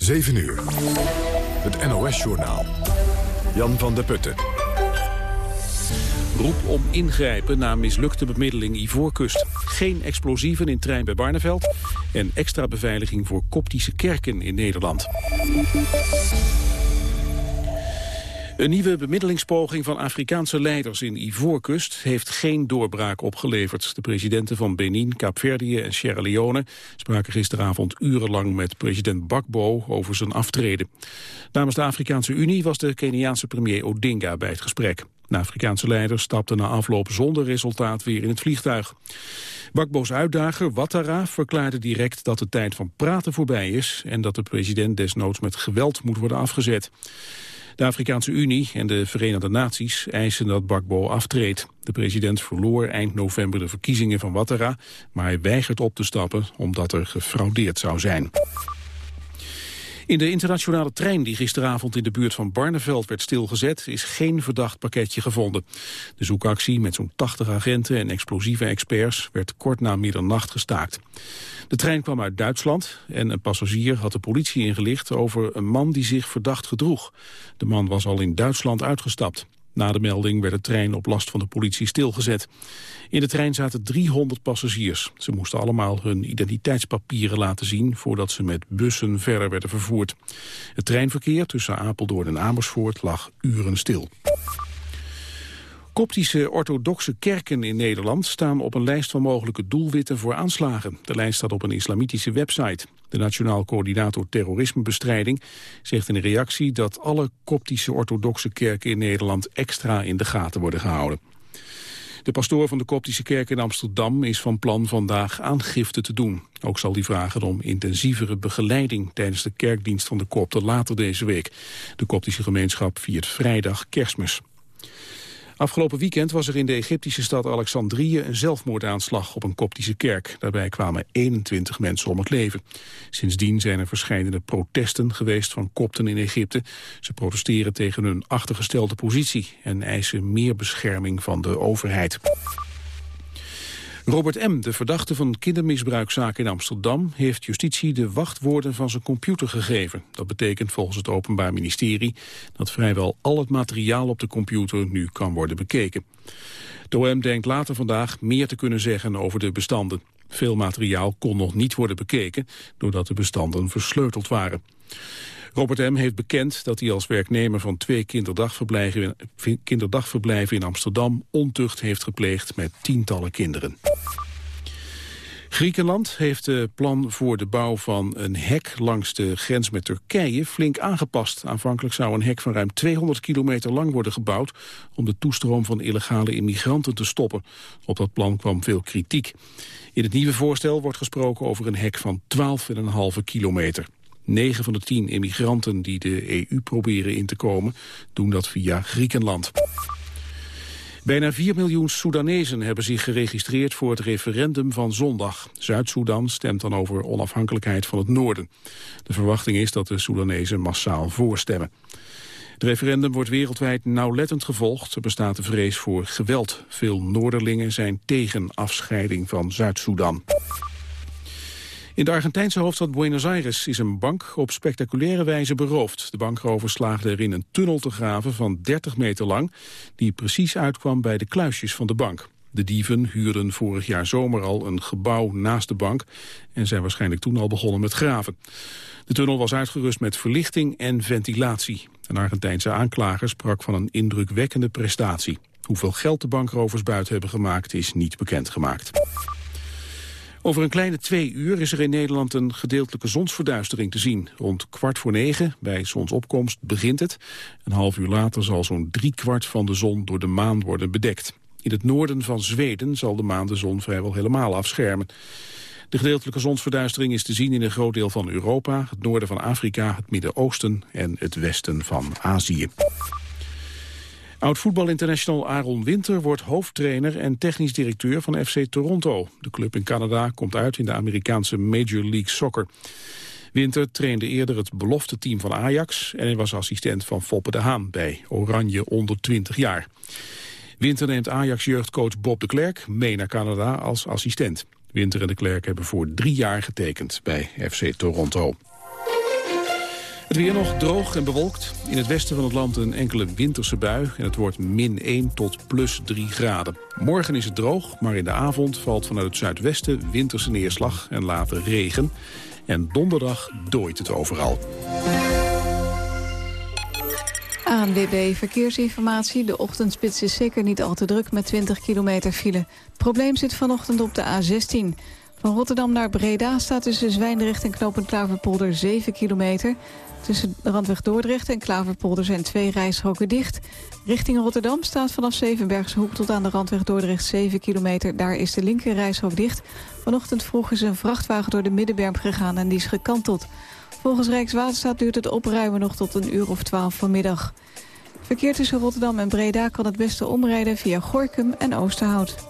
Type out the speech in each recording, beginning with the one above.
7 uur. Het NOS-journaal. Jan van der Putten. Roep om ingrijpen na mislukte bemiddeling Ivoorkust. Geen explosieven in trein bij Barneveld. En extra beveiliging voor koptische kerken in Nederland. Een nieuwe bemiddelingspoging van Afrikaanse leiders in Ivoorkust heeft geen doorbraak opgeleverd. De presidenten van Benin, Kaapverdië en Sierra Leone spraken gisteravond urenlang met president Bakbo over zijn aftreden. Namens de Afrikaanse Unie was de Keniaanse premier Odinga bij het gesprek. De Afrikaanse leiders stapten na afloop zonder resultaat weer in het vliegtuig. Bakbo's uitdager, Ouattara, verklaarde direct dat de tijd van praten voorbij is... en dat de president desnoods met geweld moet worden afgezet. De Afrikaanse Unie en de Verenigde Naties eisen dat Bakbo aftreedt. De president verloor eind november de verkiezingen van Ouattara... maar hij weigert op te stappen omdat er gefraudeerd zou zijn. In de internationale trein die gisteravond in de buurt van Barneveld werd stilgezet, is geen verdacht pakketje gevonden. De zoekactie met zo'n 80 agenten en explosieve experts werd kort na middernacht gestaakt. De trein kwam uit Duitsland en een passagier had de politie ingelicht over een man die zich verdacht gedroeg. De man was al in Duitsland uitgestapt. Na de melding werd de trein op last van de politie stilgezet. In de trein zaten 300 passagiers. Ze moesten allemaal hun identiteitspapieren laten zien... voordat ze met bussen verder werden vervoerd. Het treinverkeer tussen Apeldoorn en Amersfoort lag uren stil. Koptische orthodoxe kerken in Nederland staan op een lijst van mogelijke doelwitten voor aanslagen. De lijst staat op een islamitische website. De Nationaal Coördinator Terrorismebestrijding zegt in reactie dat alle koptische orthodoxe kerken in Nederland extra in de gaten worden gehouden. De pastoor van de Koptische kerk in Amsterdam is van plan vandaag aangifte te doen. Ook zal hij vragen om intensievere begeleiding tijdens de kerkdienst van de Kopten later deze week. De Koptische gemeenschap viert vrijdag kerstmis. Afgelopen weekend was er in de Egyptische stad Alexandrië een zelfmoordaanslag op een koptische kerk. Daarbij kwamen 21 mensen om het leven. Sindsdien zijn er verschillende protesten geweest van kopten in Egypte. Ze protesteren tegen hun achtergestelde positie en eisen meer bescherming van de overheid. Robert M., de verdachte van kindermisbruikzaken in Amsterdam... heeft justitie de wachtwoorden van zijn computer gegeven. Dat betekent volgens het Openbaar Ministerie... dat vrijwel al het materiaal op de computer nu kan worden bekeken. De OM denkt later vandaag meer te kunnen zeggen over de bestanden. Veel materiaal kon nog niet worden bekeken... doordat de bestanden versleuteld waren. Robert M. heeft bekend dat hij als werknemer van twee kinderdagverblijven, kinderdagverblijven in Amsterdam ontucht heeft gepleegd met tientallen kinderen. Griekenland heeft het plan voor de bouw van een hek langs de grens met Turkije flink aangepast. Aanvankelijk zou een hek van ruim 200 kilometer lang worden gebouwd om de toestroom van illegale immigranten te stoppen. Op dat plan kwam veel kritiek. In het nieuwe voorstel wordt gesproken over een hek van 12,5 kilometer. 9 van de 10 immigranten die de EU proberen in te komen, doen dat via Griekenland. Bijna 4 miljoen Soedanezen hebben zich geregistreerd voor het referendum van zondag. Zuid-Soedan stemt dan over onafhankelijkheid van het noorden. De verwachting is dat de Soedanezen massaal voorstemmen. Het referendum wordt wereldwijd nauwlettend gevolgd. Er bestaat de vrees voor geweld. Veel Noorderlingen zijn tegen afscheiding van Zuid-Soedan. In de Argentijnse hoofdstad Buenos Aires is een bank op spectaculaire wijze beroofd. De bankrovers slaagden erin een tunnel te graven van 30 meter lang... die precies uitkwam bij de kluisjes van de bank. De dieven huurden vorig jaar zomer al een gebouw naast de bank... en zijn waarschijnlijk toen al begonnen met graven. De tunnel was uitgerust met verlichting en ventilatie. Een Argentijnse aanklager sprak van een indrukwekkende prestatie. Hoeveel geld de bankrovers buiten hebben gemaakt is niet bekendgemaakt. Over een kleine twee uur is er in Nederland een gedeeltelijke zonsverduistering te zien. Rond kwart voor negen, bij zonsopkomst, begint het. Een half uur later zal zo'n driekwart van de zon door de maan worden bedekt. In het noorden van Zweden zal de maan de zon vrijwel helemaal afschermen. De gedeeltelijke zonsverduistering is te zien in een groot deel van Europa, het noorden van Afrika, het Midden-Oosten en het westen van Azië. Oud-voetbalinternational Aaron Winter wordt hoofdtrainer en technisch directeur van FC Toronto. De club in Canada komt uit in de Amerikaanse Major League Soccer. Winter trainde eerder het belofte team van Ajax en hij was assistent van Foppe de Haan bij Oranje onder 20 jaar. Winter neemt Ajax-jeugdcoach Bob de Klerk mee naar Canada als assistent. Winter en de Klerk hebben voor drie jaar getekend bij FC Toronto. Het weer nog droog en bewolkt. In het westen van het land een enkele winterse bui. En het wordt min 1 tot plus 3 graden. Morgen is het droog, maar in de avond valt vanuit het zuidwesten winterse neerslag en later regen. En donderdag dooit het overal. ANWB Verkeersinformatie. De ochtendspits is zeker niet al te druk met 20 kilometer file. Probleem zit vanochtend op de A16. Van Rotterdam naar Breda staat tussen Zwijndrecht en Knopend Klaverpolder 7 kilometer. Tussen Randweg Dordrecht en Klaverpolder zijn twee rijstroken dicht. Richting Rotterdam staat vanaf Zevenbergse Hoek tot aan de Randweg Dordrecht 7 kilometer. Daar is de linker rijstrook dicht. Vanochtend vroeg is een vrachtwagen door de Middenberm gegaan en die is gekanteld. Volgens Rijkswaterstaat duurt het opruimen nog tot een uur of 12 vanmiddag. Verkeer tussen Rotterdam en Breda kan het beste omrijden via Gorkum en Oosterhout.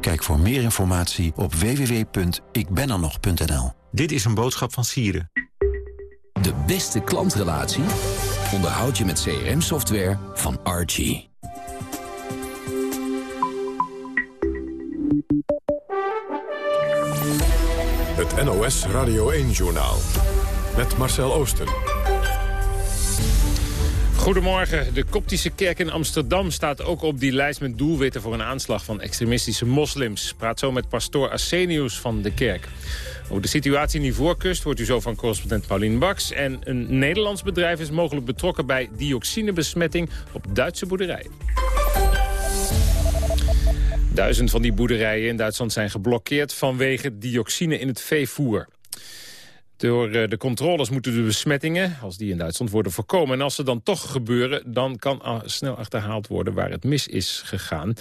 Kijk voor meer informatie op www.ikbenernog.nl. Dit is een boodschap van Sieren. De beste klantrelatie onderhoud je met CRM-software van Archie. Het NOS Radio 1-journaal. Met Marcel Oosten. Goedemorgen. De Koptische kerk in Amsterdam staat ook op die lijst met doelwitten voor een aanslag van extremistische moslims. Praat zo met pastoor Arsenius van de kerk. Over de situatie in Ivoorkust wordt u zo van correspondent Paulien Baks. En een Nederlands bedrijf is mogelijk betrokken bij dioxinebesmetting op Duitse boerderijen. Duizend van die boerderijen in Duitsland zijn geblokkeerd vanwege dioxine in het veevoer. Door eh, de controles moeten de besmettingen, als die in Duitsland worden voorkomen. En als ze dan toch gebeuren, dan kan snel achterhaald worden waar het mis is gegaan.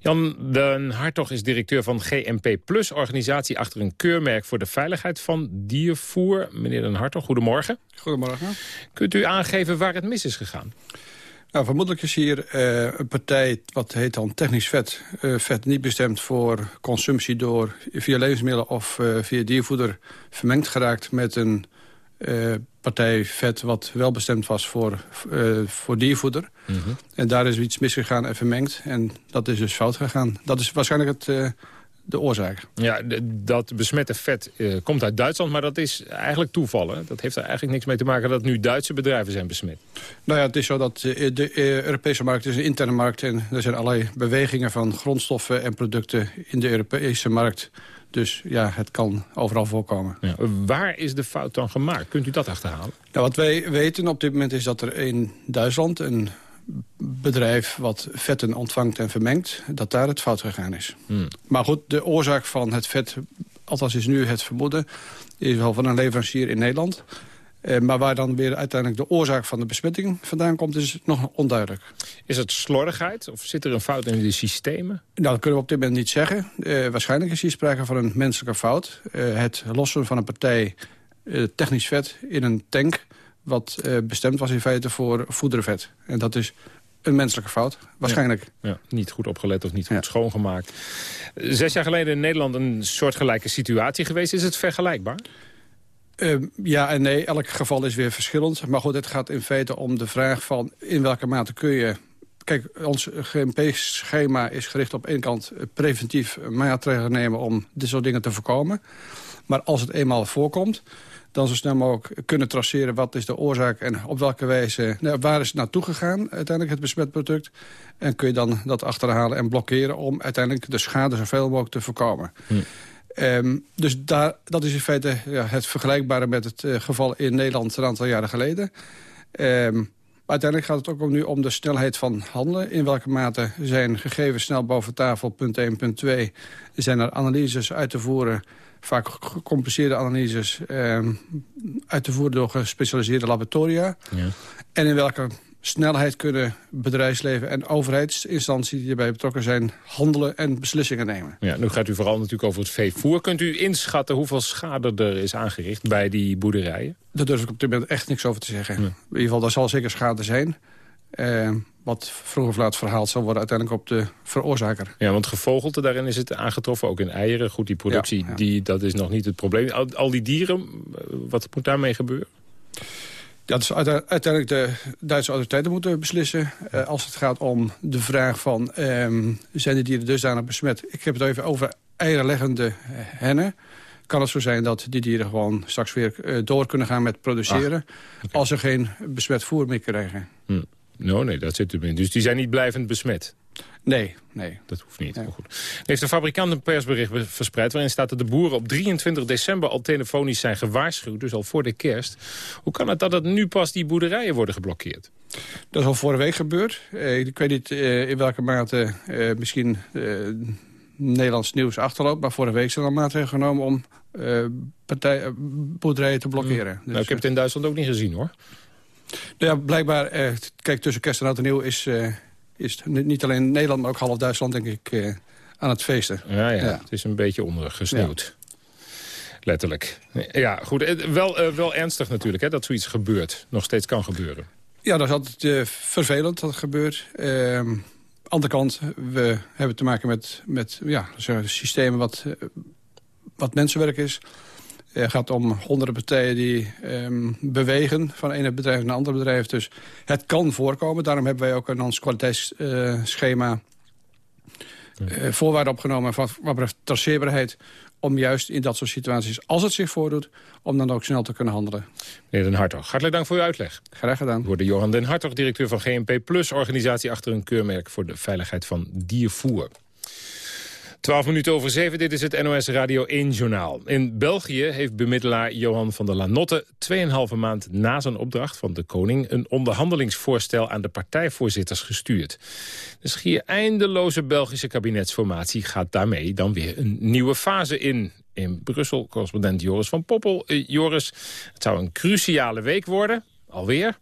Jan Den Hartog is directeur van GMP Plus, organisatie achter een keurmerk voor de veiligheid van diervoer. Meneer Den Hartog, goedemorgen. Goedemorgen. Kunt u aangeven waar het mis is gegaan? Nou, vermoedelijk is hier uh, een partij, wat heet dan technisch vet... Uh, vet niet bestemd voor consumptie door via levensmiddelen of uh, via diervoeder vermengd geraakt met een partij vet wat wel bestemd was voor, voor diervoeder. Mm -hmm. En daar is iets misgegaan en vermengd en dat is dus fout gegaan. Dat is waarschijnlijk het de oorzaak. Ja, dat besmette vet uh, komt uit Duitsland, maar dat is eigenlijk toevallen. Dat heeft er eigenlijk niks mee te maken dat nu Duitse bedrijven zijn besmet. Nou ja, het is zo dat de Europese markt is een interne markt... en er zijn allerlei bewegingen van grondstoffen en producten in de Europese markt... Dus ja, het kan overal voorkomen. Ja, waar is de fout dan gemaakt? Kunt u dat achterhalen? Nou, wat wij weten op dit moment is dat er in Duitsland... een bedrijf wat vetten ontvangt en vermengt... dat daar het fout gegaan is. Hmm. Maar goed, de oorzaak van het vet, althans is nu het vermoeden... is wel van een leverancier in Nederland... Eh, maar waar dan weer uiteindelijk de oorzaak van de besmetting vandaan komt... is nog onduidelijk. Is het slordigheid of zit er een fout in de systemen? Nou, dat kunnen we op dit moment niet zeggen. Uh, waarschijnlijk is hier sprake van een menselijke fout. Uh, het lossen van een partij technisch vet in een tank wat uh, bestemd was in feite voor voedervet. En dat is een menselijke fout, waarschijnlijk. Ja, ja, niet goed opgelet of niet goed ja. schoongemaakt. Zes jaar geleden in Nederland een soortgelijke situatie geweest. Is het vergelijkbaar? Uh, ja en nee, elk geval is weer verschillend. Maar goed, het gaat in feite om de vraag van in welke mate kun je... Kijk, ons GMP-schema is gericht op één kant preventief maatregelen nemen... om dit soort dingen te voorkomen. Maar als het eenmaal voorkomt dan zo snel mogelijk kunnen traceren wat is de oorzaak en op welke wijze, nou, waar is het naartoe gegaan, uiteindelijk het besmet product. En kun je dan dat achterhalen en blokkeren om uiteindelijk de schade zoveel mogelijk te voorkomen. Hm. Um, dus daar, dat is in feite ja, het vergelijkbare met het uh, geval in Nederland een aantal jaren geleden. Um, uiteindelijk gaat het ook om nu om de snelheid van handelen. In welke mate zijn gegevens snel boven tafel, punt 1, punt 2. Zijn er analyses uit te voeren vaak gecompliceerde analyses eh, uit te voeren door gespecialiseerde laboratoria. Ja. En in welke snelheid kunnen bedrijfsleven en overheidsinstanties die erbij betrokken zijn handelen en beslissingen nemen. Ja, nu gaat u vooral natuurlijk over het veevoer. Kunt u inschatten hoeveel schade er is aangericht bij die boerderijen? Daar durf ik op dit moment echt niks over te zeggen. In ieder geval, daar zal zeker schade zijn. Uh, wat vroeg of laat verhaald zal worden uiteindelijk op de veroorzaker. Ja, want gevogelte, daarin is het aangetroffen, ook in eieren. Goed, die productie, Die, dat is nog niet het probleem. Al, al die dieren, wat moet daarmee gebeuren? Dat is uiteindelijk de Duitse autoriteiten moeten beslissen. Uh, als het gaat om de vraag van, um, zijn de dieren dusdanig besmet? Ik heb het even over eierleggende hennen. Kan het zo zijn dat die dieren gewoon straks weer door kunnen gaan met produceren... Ach, als ze geen besmet voer meer krijgen. Hm. No, nee, dat zit erin. Dus die zijn niet blijvend besmet? Nee, nee. Dat hoeft niet. Goed. Heeft de fabrikant een persbericht verspreid... waarin staat dat de boeren op 23 december al telefonisch zijn gewaarschuwd... dus al voor de kerst. Hoe kan het dat het nu pas die boerderijen worden geblokkeerd? Dat is al vorige week gebeurd. Eh, ik weet niet eh, in welke mate eh, misschien Nederlands nieuws achterloopt... maar vorige week zijn er al maatregelen genomen om partij, boerderijen te blokkeren. Dus, nou, ik heb het in Duitsland ook niet gezien, hoor. Nou ja, blijkbaar, eh, kijk, tussen kerst en oud en nieuw is, uh, is niet alleen Nederland, maar ook half Duitsland, denk ik, uh, aan het feesten. Ja, ja, het is een beetje ondergesneeuwd. Ja. Letterlijk. Ja, goed. Wel, wel ernstig natuurlijk, hè, dat zoiets gebeurt. Nog steeds kan gebeuren. Ja, dat is altijd vervelend dat het gebeurt. Ehm, andere kant, we hebben te maken met, met ja, systemen wat, wat mensenwerk is. Het gaat om honderden partijen die um, bewegen van een bedrijf naar een ander bedrijf. Dus het kan voorkomen. Daarom hebben wij ook in ons kwaliteitsschema uh, uh, voorwaarden opgenomen van wat betreft traceerbaarheid om juist in dat soort situaties, als het zich voordoet... om dan ook snel te kunnen handelen. Meneer Den Hartog, hartelijk dank voor uw uitleg. Graag gedaan. Door de Johan Den Hartog, directeur van GNP Plus... organisatie achter een keurmerk voor de veiligheid van diervoer. 12 minuten over 7, dit is het NOS Radio 1-journaal. In België heeft bemiddelaar Johan van der Lanotte... 2,5 maand na zijn opdracht van de koning... een onderhandelingsvoorstel aan de partijvoorzitters gestuurd. De schier eindeloze Belgische kabinetsformatie gaat daarmee dan weer een nieuwe fase in. In Brussel, correspondent Joris van Poppel. Uh, Joris, het zou een cruciale week worden, alweer...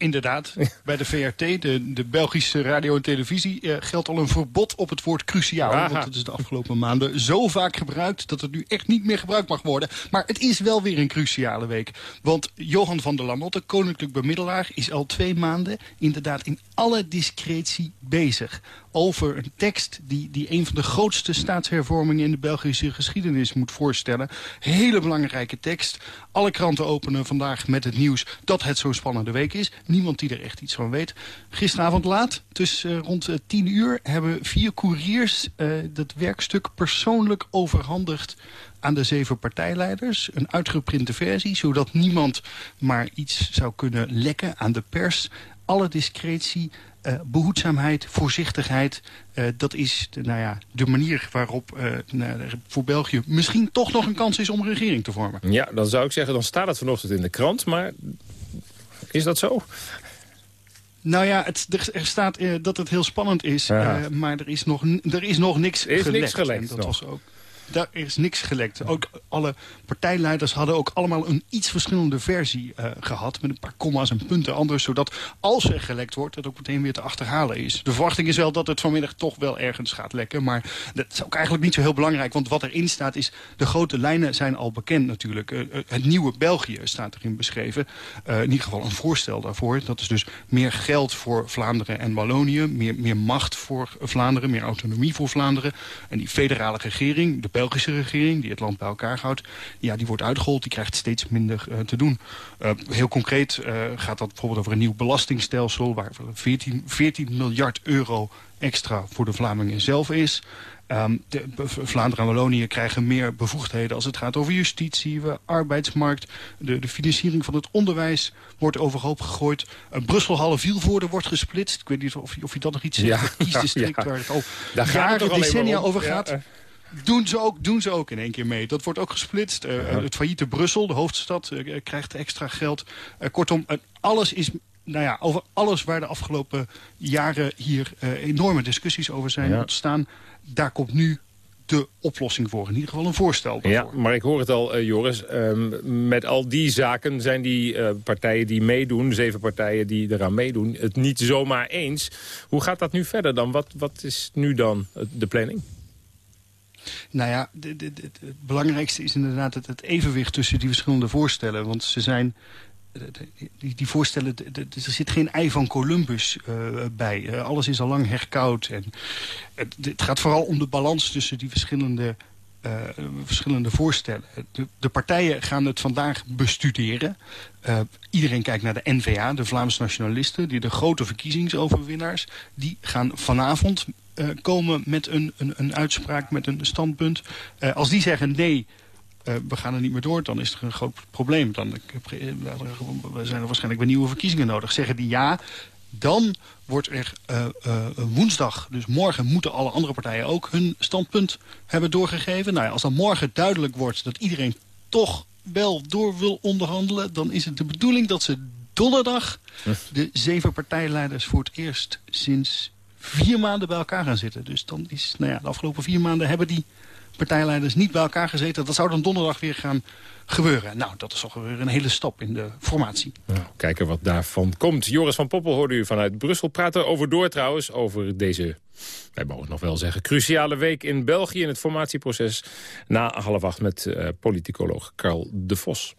Inderdaad, bij de VRT, de, de Belgische radio en televisie, eh, geldt al een verbod op het woord cruciaal. Aha. Want het is de afgelopen maanden zo vaak gebruikt dat het nu echt niet meer gebruikt mag worden. Maar het is wel weer een cruciale week. Want Johan van der Lamotte, koninklijk bemiddelaar, is al twee maanden inderdaad in alle discretie bezig over een tekst die, die een van de grootste staatshervormingen in de Belgische geschiedenis moet voorstellen. Hele belangrijke tekst. Alle kranten openen vandaag met het nieuws dat het zo'n spannende week is. Niemand die er echt iets van weet. Gisteravond laat, tussen uh, rond uh, tien uur, hebben vier couriers uh, dat werkstuk persoonlijk overhandigd aan de zeven partijleiders. Een uitgeprinte versie, zodat niemand maar iets zou kunnen lekken aan de pers. Alle discretie, uh, behoedzaamheid, voorzichtigheid. Uh, dat is de, nou ja, de manier waarop uh, nou, voor België misschien toch nog een kans is om een regering te vormen. Ja, dan zou ik zeggen, dan staat het vanochtend in de krant. Maar is dat zo? Nou ja, het, er, staat dat het heel spannend is. maar er is nog, er is nog niks is gelekt. Niks gelekt dat nog. was ook daar is niks gelekt. Ook alle partijleiders hadden ook allemaal een iets verschillende versie uh, gehad. Met een paar comma's en punten anders. Zodat als er gelekt wordt, dat ook meteen weer te achterhalen is. De verwachting is wel dat het vanmiddag toch wel ergens gaat lekken. Maar dat is ook eigenlijk niet zo heel belangrijk. Want wat erin staat is, de grote lijnen zijn al bekend natuurlijk. Uh, het nieuwe België staat erin beschreven. In ieder geval een voorstel daarvoor. Dat is dus meer geld voor Vlaanderen en Wallonië. Meer, meer macht voor Vlaanderen. Meer autonomie voor Vlaanderen. En die federale regering, de Belgische regering, die het land bij elkaar houdt... ja, die wordt uitgehold, die krijgt steeds minder uh, te doen. Uh, heel concreet uh, gaat dat bijvoorbeeld over een nieuw belastingstelsel... waar 14, 14 miljard euro extra voor de Vlamingen zelf is... Um, de, Vlaanderen en Wallonië krijgen meer bevoegdheden als het gaat over justitie, arbeidsmarkt. De, de financiering van het onderwijs wordt overhoop gegooid. Uh, Brussel-Halle-Vielvoorde wordt gesplitst. Ik weet niet of, of je dat nog iets ja, zegt. Kiesdistrict ja. waar het al Daar jaren, decennia over gaat. Ja, doen ze, ook, doen ze ook in één keer mee. Dat wordt ook gesplitst. Uh, ja. Het failliete Brussel, de hoofdstad, uh, krijgt extra geld. Uh, kortom, alles is... Nou ja, over alles waar de afgelopen jaren hier enorme discussies over zijn ja. ontstaan. Daar komt nu de oplossing voor. In ieder geval een voorstel daarvoor. Ja, maar ik hoor het al, uh, Joris. Um, met al die zaken zijn die uh, partijen die meedoen... zeven partijen die eraan meedoen, het niet zomaar eens. Hoe gaat dat nu verder dan? Wat, wat is nu dan de planning? Nou ja, het belangrijkste is inderdaad het, het evenwicht tussen die verschillende voorstellen. Want ze zijn die, die voorstellen, er zit geen ei van Columbus uh, bij. Uh, alles is al lang herkoud. En het, het, gaat vooral om de balans tussen die verschillende, verschillende voorstellen. De, de, partijen gaan het vandaag bestuderen. iedereen kijkt naar de NVA, de Vlaamse nationalisten... die de grote verkiezingsoverwinnaars... die gaan vanavond komen met een, een, een, uitspraak, met een standpunt. als die zeggen nee... Uh, we gaan er niet meer door, dan is er een groot probleem. Dan zijn er waarschijnlijk weer nieuwe verkiezingen nodig. Zeggen die ja, dan wordt er uh, uh, woensdag, dus morgen moeten alle andere partijen ook hun standpunt hebben doorgegeven. Nou ja, als dan morgen duidelijk wordt dat iedereen toch wel door wil onderhandelen... dan is het de bedoeling dat ze donderdag de zeven partijleiders voor het eerst sinds vier maanden bij elkaar gaan zitten. Dus dan is, nou ja, de afgelopen vier maanden hebben die partijleiders niet bij elkaar gezeten. Dat zou dan donderdag weer gaan gebeuren. Nou, dat is toch weer een hele stap in de formatie. Nou, kijken wat daarvan komt. Joris van Poppel hoorde u vanuit Brussel praten over door trouwens. Over deze, wij mogen nog wel zeggen, cruciale week in België... in het formatieproces na half acht met uh, politicoloog Karl de Vos.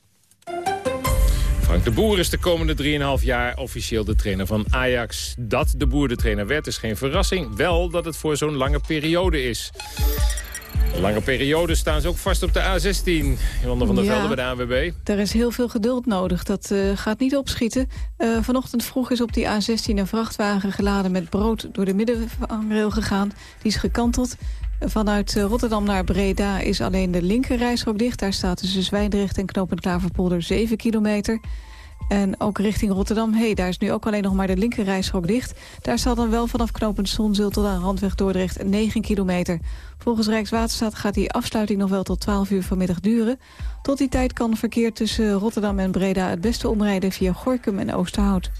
Frank de Boer is de komende 3,5 jaar officieel de trainer van Ajax. Dat de Boer de trainer werd is geen verrassing. Wel dat het voor zo'n lange periode is. Lange periode staan ze ook vast op de A16. Jolanda van der ja, Velde bij de ANWB. Er is heel veel geduld nodig. Dat uh, gaat niet opschieten. Uh, vanochtend vroeg is op die A16 een vrachtwagen geladen met brood... door de middenvangrail gegaan. Die is gekanteld. Vanuit uh, Rotterdam naar Breda is alleen de linkerrijstrook dicht. Daar staat tussen Zwijndrecht en Knopend Klaverpolder 7 kilometer... En ook richting Rotterdam, hey, daar is nu ook alleen nog maar de linkerrijstrook dicht. Daar staat dan wel vanaf knooppunt Zonzeel tot aan Randweg Dordrecht 9 kilometer. Volgens Rijkswaterstaat gaat die afsluiting nog wel tot 12 uur vanmiddag duren. Tot die tijd kan verkeer tussen Rotterdam en Breda het beste omrijden via Gorkum en Oosterhout.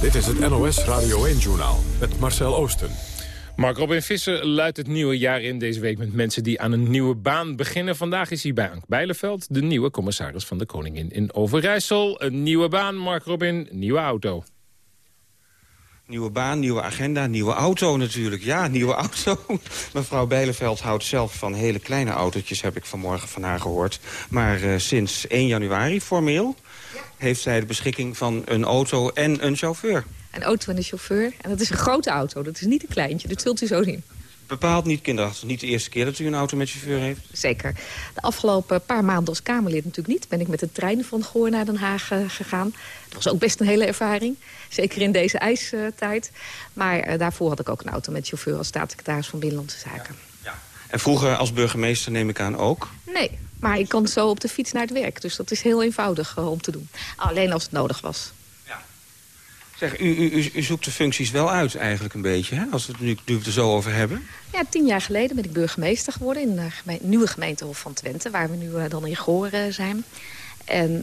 Dit is het NOS Radio 1-journaal met Marcel Oosten. Mark Robin Visser luidt het nieuwe jaar in deze week met mensen die aan een nieuwe baan beginnen. Vandaag is hij bij Ank Bijleveld, de nieuwe commissaris van de Koningin in Overijssel. Een nieuwe baan, Mark Robin, nieuwe auto. Nieuwe baan, nieuwe agenda, nieuwe auto natuurlijk. Ja, nieuwe auto. Mevrouw Bijleveld houdt zelf van hele kleine autootjes, heb ik vanmorgen van haar gehoord. Maar uh, sinds 1 januari formeel heeft zij de beschikking van een auto en een chauffeur. Een auto en een chauffeur. En dat is een grote auto, dat is niet een kleintje. Dat zult u zo zien. Bepaald niet kinderachtig. Niet de eerste keer dat u een auto met chauffeur heeft? Zeker. De afgelopen paar maanden als Kamerlid natuurlijk niet. Ben ik met de trein van Goor naar Den Haag uh, gegaan. Dat was ook best een hele ervaring. Zeker in deze ijstijd. Maar uh, daarvoor had ik ook een auto met chauffeur als staatssecretaris van Binnenlandse Zaken. Ja. ja. En vroeger als burgemeester neem ik aan ook? Nee, maar ik kan zo op de fiets naar het werk. Dus dat is heel eenvoudig uh, om te doen. Alleen als het nodig was. Zeg, u, u, u, zoekt de functies wel uit eigenlijk een beetje, hè? als we het nu, het er zo over hebben. Ja, tien jaar geleden ben ik burgemeester geworden in de nieuwe gemeentehof van Twente... waar we nu uh, dan in Goor uh, zijn. En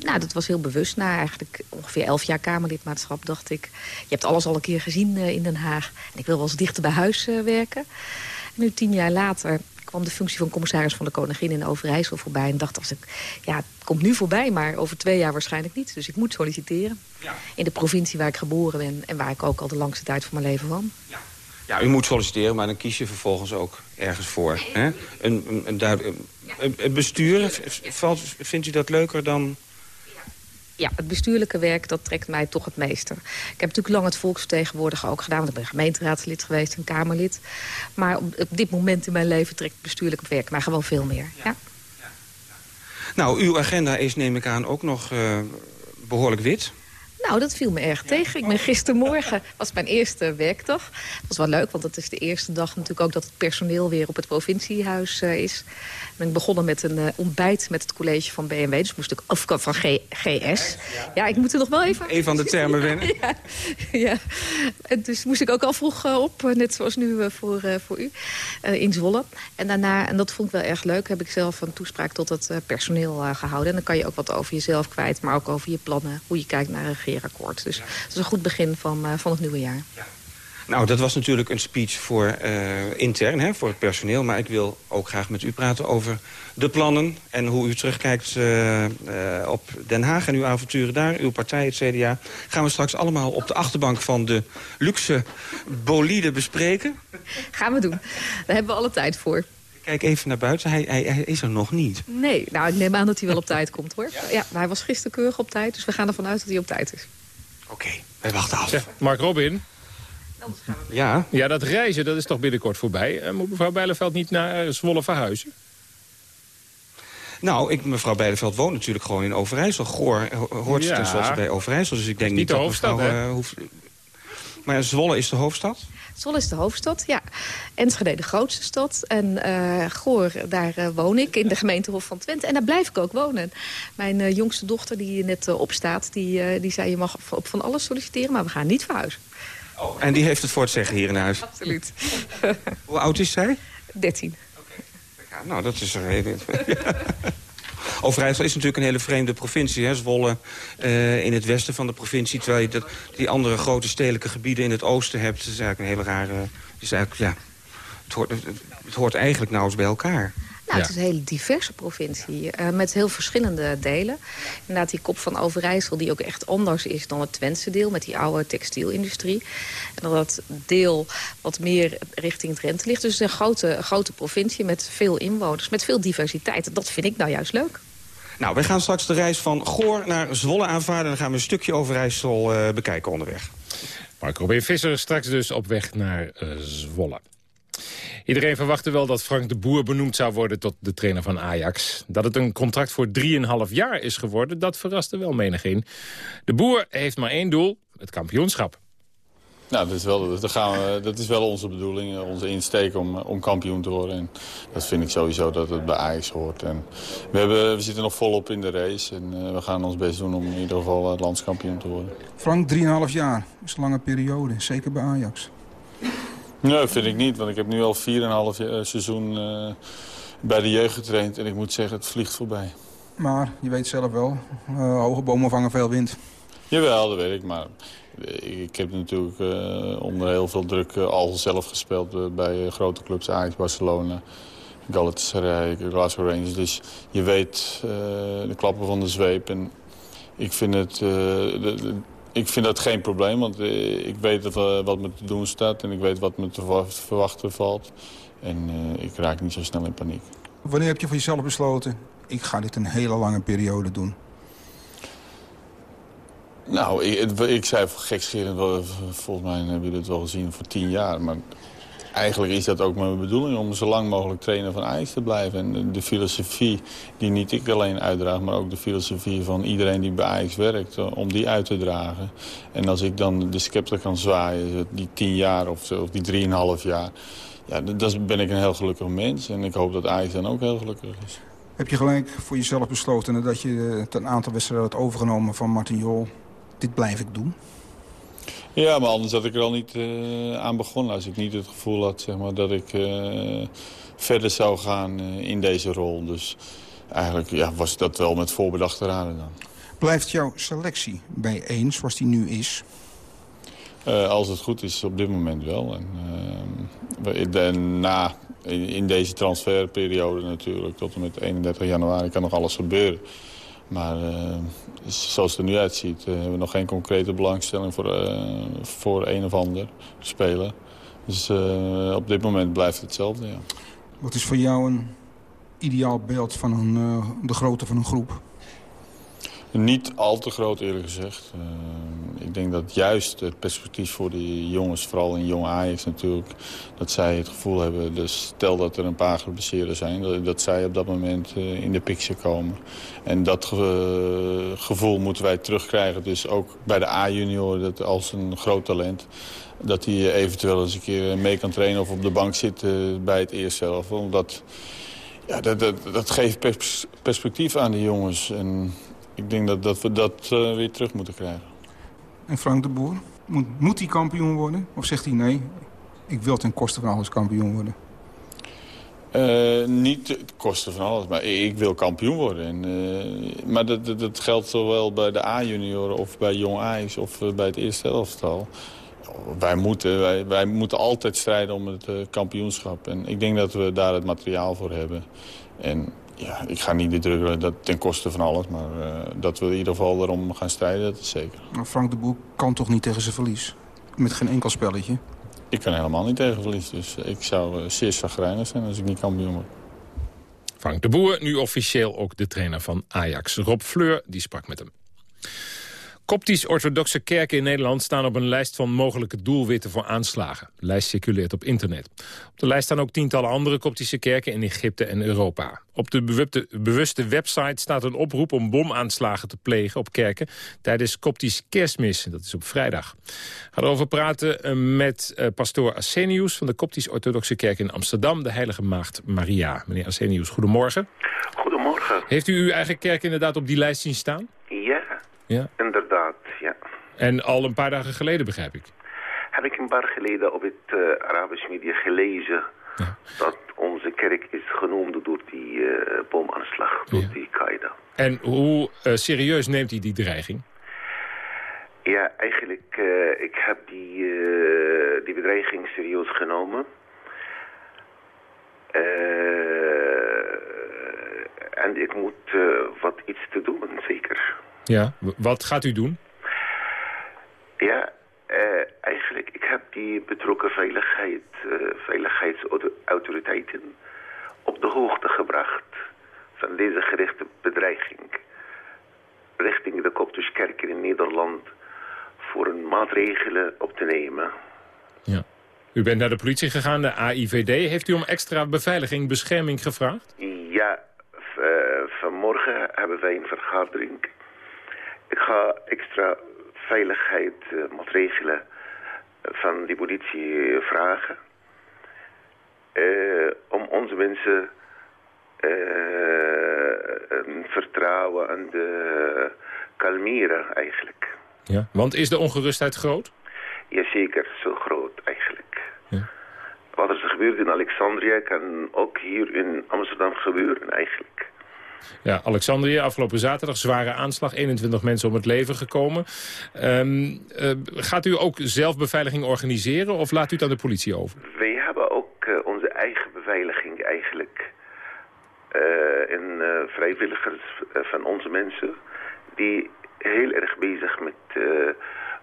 nou, dat was heel bewust. Na eigenlijk ongeveer elf jaar Kamerlidmaatschap dacht ik... je hebt alles al een keer gezien in Den Haag. En ik wil wel eens dichter bij huis werken. En nu tien jaar later kwam de functie van commissaris van de Koningin in Overijssel voorbij. En dacht als ik, ja, het komt nu voorbij, maar over twee jaar waarschijnlijk niet. Dus ik moet solliciteren. Ja. In de provincie waar ik geboren ben en waar ik ook al de langste tijd van mijn leven woon. Ja. Ja, u moet solliciteren, maar dan kies je vervolgens ook ergens voor. Hè? Een, een, een, een, een bestuur, vindt u dat leuker dan ja, het bestuurlijke werk, dat trekt mij toch het meeste. Ik heb natuurlijk lang het volksvertegenwoordiger ook gedaan. Want ik ben gemeenteraadslid geweest en Kamerlid. Maar op, op, dit moment in mijn leven trekt het bestuurlijke werk mij gewoon veel meer. Ja. ja. Nou, uw agenda is, neem ik aan, ook nog uh, behoorlijk wit. Nou, dat viel me erg tegen. Ik ben gistermorgen, was mijn eerste werkdag. Dat was wel leuk, want het is de eerste dag natuurlijk ook dat het personeel weer op het provinciehuis uh, is ben ik begonnen met een uh, ontbijt met het college van BMW. Dus moest ik, of van G, GS. Ja, ik moet er nog wel even... Een van de termen wennen. ja, ja. En dus moest ik ook al vroeg uh, op, net zoals nu voor, voor u, in Zwolle. En daarna, en dat vond ik wel erg leuk, heb ik zelf een toespraak tot het personeel gehouden. En dan kan je ook wat over jezelf kwijt, maar ook over je plannen. Hoe je kijkt naar Dus dat is een goed begin van, van het nieuwe jaar. Ja. Nou, dat was natuurlijk een speech voor uh, intern, hè, voor het personeel. Maar ik wil ook graag met u praten over de plannen... en hoe u terugkijkt uh, uh, op Den Haag en uw avonturen daar. Uw partij, het CDA. Gaan we straks allemaal op de achterbank van de luxe bolide bespreken? Gaan we doen. Daar hebben we alle tijd voor. Kijk even naar buiten. Hij, hij, hij, is er nog niet. Nee, nou, ik neem aan dat hij wel op tijd komt, hoor. Ja, hij was gisteren keurig op tijd, dus we gaan ervan uit dat hij op tijd is. Oké, wij wachten af. Mark Robin, ja. ja, dat reizen dat is toch binnenkort voorbij. Uh, moet mevrouw Bijleveld niet naar uh, Zwolle verhuizen? Nou, ik, mevrouw Bijleveld woont natuurlijk gewoon in Overijssel. Goor hoort ja. tenslotte bij Overijssel. Dus ik denk niet, niet de dat hoofdstad, mevrouw, uh, hoeft... Maar Zwolle is de hoofdstad? Zwolle is de hoofdstad, ja. Enschede de grootste stad. En uh, Goor, daar uh, woon ik, in de gemeentehof van Twente. En daar blijf ik ook wonen. Mijn uh, jongste dochter, die net opstaat, die, die zei... je mag op van alles solliciteren, maar we gaan niet verhuizen. Oh, en die heeft het voor het zeggen hier in huis? Absoluut. Hoe oud is zij? 13. Okay. Ja, nou, dat is er heel... Overijssel is natuurlijk een hele vreemde provincie. Hè? Zwolle uh, in het westen van de provincie. Terwijl je die andere grote stedelijke gebieden in het oosten hebt. Dat is eigenlijk een hele rare... Is eigenlijk, ja, het, hoort, het hoort eigenlijk nauwelijks bij elkaar. Nou, het is een hele diverse provincie, uh, met heel verschillende delen. Inderdaad, die kop van Overijssel, die ook echt anders is dan het Twentse deel... met die oude textielindustrie. En dan dat deel wat meer richting Drenthe ligt. Dus het is een grote, grote provincie met veel inwoners, met veel diversiteit. Dat vind ik nou juist leuk. Nou, wij gaan straks de reis van Goor naar Zwolle aanvaarden. Dan gaan we een stukje Overijssel uh, bekijken onderweg. Mark Robin Visser straks dus op weg naar uh, Zwolle. Iedereen verwachtte wel dat Frank de Boer benoemd zou worden tot de trainer van Ajax. Dat het een contract voor 3,5 jaar is geworden, dat verraste wel menigeen. De Boer heeft maar één doel, het kampioenschap. Nou, dat is, wel, dat, gaan we, dat is wel onze bedoeling, eh, onze insteek om, eh, om kampioen te worden. En dat vind ik sowieso dat het bij Ajax hoort. En we, hebben, we zitten nog volop in de race en uh, we gaan ons best doen om in ieder geval landskampioen te worden. Frank, 3,5 jaar, is een lange periode, zeker bij Ajax. Nee, vind ik niet, want ik heb nu al 4,5 seizoen uh, bij de jeugd getraind. En ik moet zeggen, het vliegt voorbij. Maar je weet zelf wel, uh, hoge bomen vangen veel wind. Jawel, dat weet ik, maar ik heb natuurlijk uh, onder heel veel druk al zelf gespeeld bij grote clubs, Ajax, Barcelona, Galatasaray, Glasgow Rangers. Dus je weet de klappen van de zweep. En ik vind het... De, ik vind dat geen probleem, want uh, ik weet dat, wat me te doen staat... en ik weet wat me te verwachten valt. En uh, ik raak niet zo snel in paniek. Wanneer heb je voor jezelf besloten... ik ga dit een hele lange periode doen? Nou, ik, ik zei gekscherend, volgens mij hebben jullie het wel gezien voor tien jaar... maar eigenlijk is dat ook mijn bedoeling om zo lang mogelijk trainer van Ajax te blijven. En de filosofie die niet ik alleen uitdraag, maar ook de filosofie van iedereen die bij Ajax werkt, eh, om die uit te dragen. En als ik dan de scepter kan zwaaien, die tien jaar of, of die drieënhalf jaar, ja, dan ben ik een heel gelukkig mens. En ik hoop dat Ajax dan ook heel gelukkig is. Heb je gelijk voor jezelf besloten dat je het een aantal wedstrijden had overgenomen van Martin Jol? Dit blijf ik doen? Ja, maar anders had ik er al niet uh, aan begonnen. Als ik niet het gevoel had zeg maar, dat ik uh, verder zou gaan uh, in deze rol. Dus eigenlijk ja, was dat wel met voorbedachte raden dan. Blijft jouw selectie bij één zoals die nu is? als het goed is, op dit moment wel. En, en na, in, in deze transferperiode natuurlijk, tot en met 31 januari kan nog alles gebeuren. Maar uh, zoals het er nu uitziet, uh, hebben we nog geen concrete belangstelling voor, uh, voor een of ander speler. Dus op dit moment blijft het hetzelfde, ja. Wat is voor jou een ideaal beeld van een, de grootte van een groep? Niet al te groot eerlijk gezegd. Uh, ik denk dat juist het perspectief voor die jongens, vooral in jonge Ajax natuurlijk... dat zij het gevoel hebben, dus stel dat er een paar geblesseerden zijn... dat, zij op dat moment uh, in de picture komen. En dat gevoel moeten wij terugkrijgen. Dus ook bij de A-junior, dat als een groot talent... dat hij eventueel eens een keer mee kan trainen of op de bank zit bij het eerste zelf. Omdat... Ja, dat, dat, dat geeft pers perspectief aan de jongens. En ik denk dat, dat we dat uh, weer terug moeten krijgen. En Frank de Boer? Moet, moet hij kampioen worden? Of zegt hij nee, ik wil ten koste van alles kampioen worden? Uh, niet ten koste van alles, maar ik wil kampioen worden. En, uh, maar dat, dat, dat, geldt zowel bij de A-junioren of bij Jong Ajax of bij het eerste elftal. wij moeten, wij, wij moeten altijd strijden om het kampioenschap. En ik denk dat we daar het materiaal voor hebben. En ja, ik ga niet de druk dat ten koste van alles. Maar uh, dat we in ieder geval erom gaan strijden, dat is zeker. Maar Frank de Boer kan toch niet tegen zijn verlies? Met geen enkel spelletje? Ik kan helemaal niet tegen verlies. Dus ik zou uh, zeer zagrijnig zijn als ik niet kampioen word. Frank de Boer, nu officieel ook de trainer van Ajax. Rob Fleur, die sprak met hem. Koptisch-orthodoxe kerken in Nederland staan op een lijst van mogelijke doelwitten voor aanslagen. De lijst circuleert op internet. Op de lijst staan ook tientallen andere koptische kerken in Egypte en Europa. Op de bewuste, website staat een oproep om bomaanslagen te plegen op kerken tijdens koptisch kerstmis. Dat is op vrijdag. We gaan erover praten eh, met uh, pastoor Asenius van de koptisch-orthodoxe kerk in Amsterdam, de Heilige Maagd Maria. Meneer Asenius, goedemorgen. Goedemorgen. Heeft u uw eigen kerk inderdaad op die lijst zien staan? Ja, ja. En al een paar dagen geleden, begrijp ik? Heb ik een paar geleden op het uh, Arabisch media gelezen... Ja. dat onze kerk is genoemd door die uh, bomaanslag, door ja. die Qaeda. En hoe uh, serieus neemt hij die dreiging? Ja, eigenlijk, ik heb die, die bedreiging serieus genomen. en ik moet wat iets te doen, zeker. Ja, wat gaat u doen? Ja, uh, eigenlijk, ik heb die betrokken veiligheid, uh, veiligheidsautoriteiten op de hoogte gebracht van deze gerichte bedreiging richting de Koptische kerken in Nederland voor een maatregelen op te nemen. Ja. U bent naar de politie gegaan, de AIVD. Heeft u om extra beveiliging, bescherming gevraagd? Ja, uh, vanmorgen hebben wij een vergadering ik ga extra veiligheid uh, maatregelen van die politie vragen. Uh, om onze mensen uh, vertrouwen en de kalmeren eigenlijk. Ja, want is de ongerustheid groot? Jazeker, zo groot eigenlijk. Ja. Wat er gebeurt in Alexandria kan ook hier in Amsterdam gebeuren eigenlijk. Ja, Alexandrië, afgelopen zaterdag, zware aanslag. 21 mensen om het leven gekomen. Um, uh, gaat u ook zelf beveiliging organiseren of laat u het aan de politie over? Wij hebben ook uh, onze eigen beveiliging eigenlijk. En vrijwilligers van onze mensen die heel erg bezig met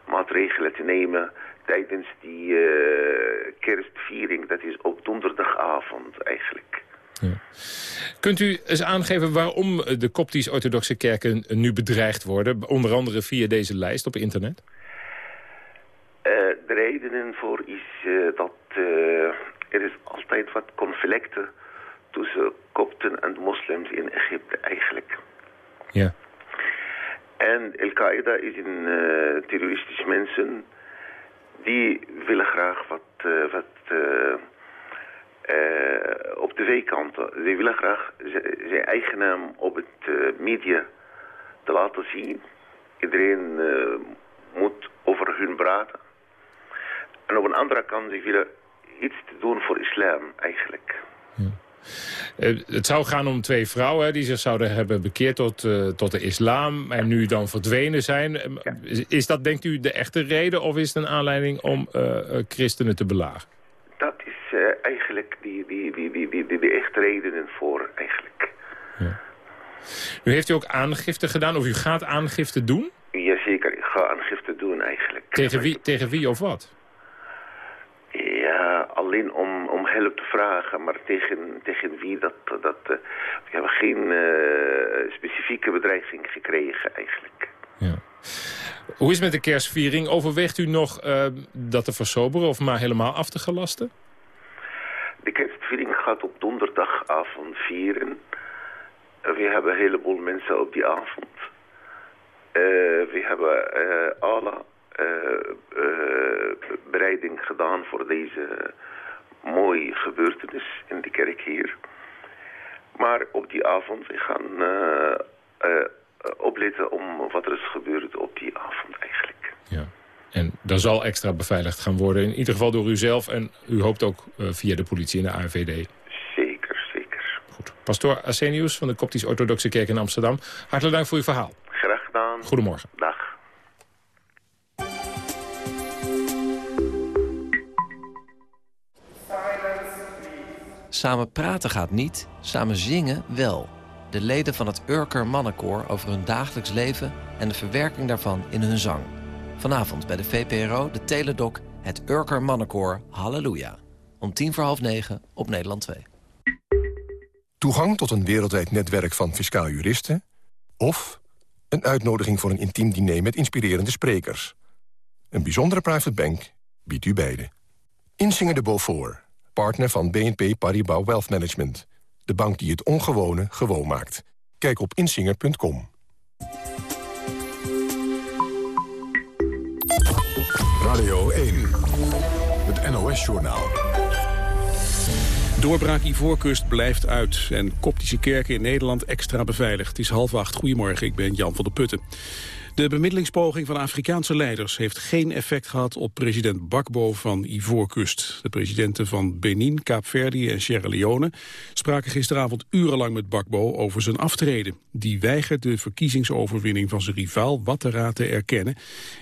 maatregelen te nemen tijdens die kerstviering. Dat is op donderdagavond eigenlijk. Ja. Kunt u eens aangeven waarom de koptisch-orthodoxe kerken nu bedreigd worden? Onder andere via deze lijst op internet? Uh, de redenen voor is uh, dat uh, er is altijd wat conflicten tussen kopten en moslims in Egypte eigenlijk. Ja. En Al-Qaeda is een terroristische mensen die willen graag wat, wat uh, op twee kanten. Ze willen graag zijn eigen naam op het uh, media te laten zien. Iedereen uh, moet over hun praten. En op een andere kant, ze willen iets te doen voor islam eigenlijk. Ja. het zou gaan om twee vrouwen die zich zouden hebben bekeerd tot, tot de islam... en nu dan verdwenen zijn. Ja. Is dat, denkt u, de echte reden of is het een aanleiding om christenen te belagen? Eigenlijk die, die, die, die, die, die, die echte redenen voor eigenlijk. Ja. U heeft u ook aangifte gedaan of u gaat aangifte doen? Jazeker, ik ga aangifte doen eigenlijk. Tegen wie, tegen wie of wat? Ja, alleen om, om hulp te vragen, maar tegen, tegen wie dat... dat uh, we hebben geen uh, specifieke bedreiging gekregen eigenlijk. Ja. Hoe is het met de kerstviering? Overweegt u nog uh, dat te versoberen of maar helemaal af te gelasten? Gaat op donderdagavond vieren. We hebben een heleboel mensen op die avond. Uh, we hebben uh, alle bereiding gedaan voor deze mooie gebeurtenis in de kerk hier. Maar op die avond, we gaan opletten om wat er is gebeurd op die avond eigenlijk. Ja. En dat zal extra beveiligd gaan worden. In ieder geval door u zelf en u hoopt ook eh, via de politie en de ANVD. Zeker, zeker. Goed. Pastoor Asenius van de Koptisch Orthodoxe Kerk in Amsterdam. Hartelijk dank voor uw verhaal. Graag gedaan. Goedemorgen. Dag. Samen praten gaat niet, samen zingen wel. De leden van het Urker Mannenkoor over hun dagelijks leven... en de verwerking daarvan in hun zang. Vanavond bij de VPRO, de Teledoc, het Urker Mannenkoor Halleluja. Om tien voor half negen op Nederland 2. Toegang tot een wereldwijd netwerk van fiscaal juristen... of een uitnodiging voor een intiem diner met inspirerende sprekers. Een bijzondere private bank biedt u beide. Insinger de Beaufort, partner van BNP Paribas Wealth Management. De bank die het ongewone gewoon maakt. Kijk op insinger.com. Radio 1, het NOS-journaal. Doorbraak Ivoorkust blijft uit en koptische kerken in Nederland extra beveiligd. Het is half acht. Goedemorgen, ik ben Jan van der Putten. De bemiddelingspoging van Afrikaanse leiders heeft geen effect gehad op president Bakbo van Ivoorkust. De presidenten van Benin, Kaapverdi en Sierra Leone spraken gisteravond urenlang met Bakbo over zijn aftreden. Die weigert de verkiezingsoverwinning van zijn rivaal Ouattara te erkennen.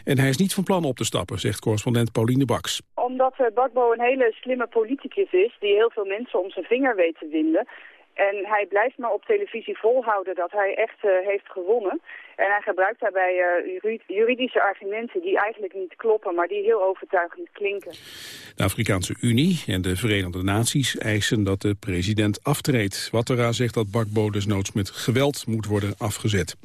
En hij is niet van plan op te stappen, zegt correspondent Pauline Baks. Omdat uh, Bakbo een hele slimme politicus is die heel veel mensen om zijn vinger weet te winden. En hij blijft maar op televisie volhouden dat hij echt uh, heeft gewonnen. En hij gebruikt daarbij uh, juridische argumenten die eigenlijk niet kloppen, maar die heel overtuigend klinken. De Afrikaanse Unie en de Verenigde Naties eisen dat de president aftreedt. Wattera zegt dat Bakbo desnoods met geweld moet worden afgezet.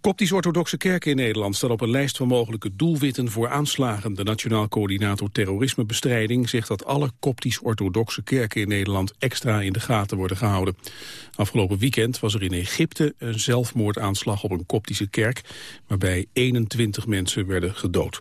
Koptisch-orthodoxe kerken in Nederland staan op een lijst van mogelijke doelwitten voor aanslagen. De Nationaal Coördinator Terrorismebestrijding zegt dat alle koptisch-orthodoxe kerken in Nederland extra in de gaten worden gehouden. Afgelopen weekend was er in Egypte een zelfmoordaanslag op een koptische kerk, waarbij 21 mensen werden gedood.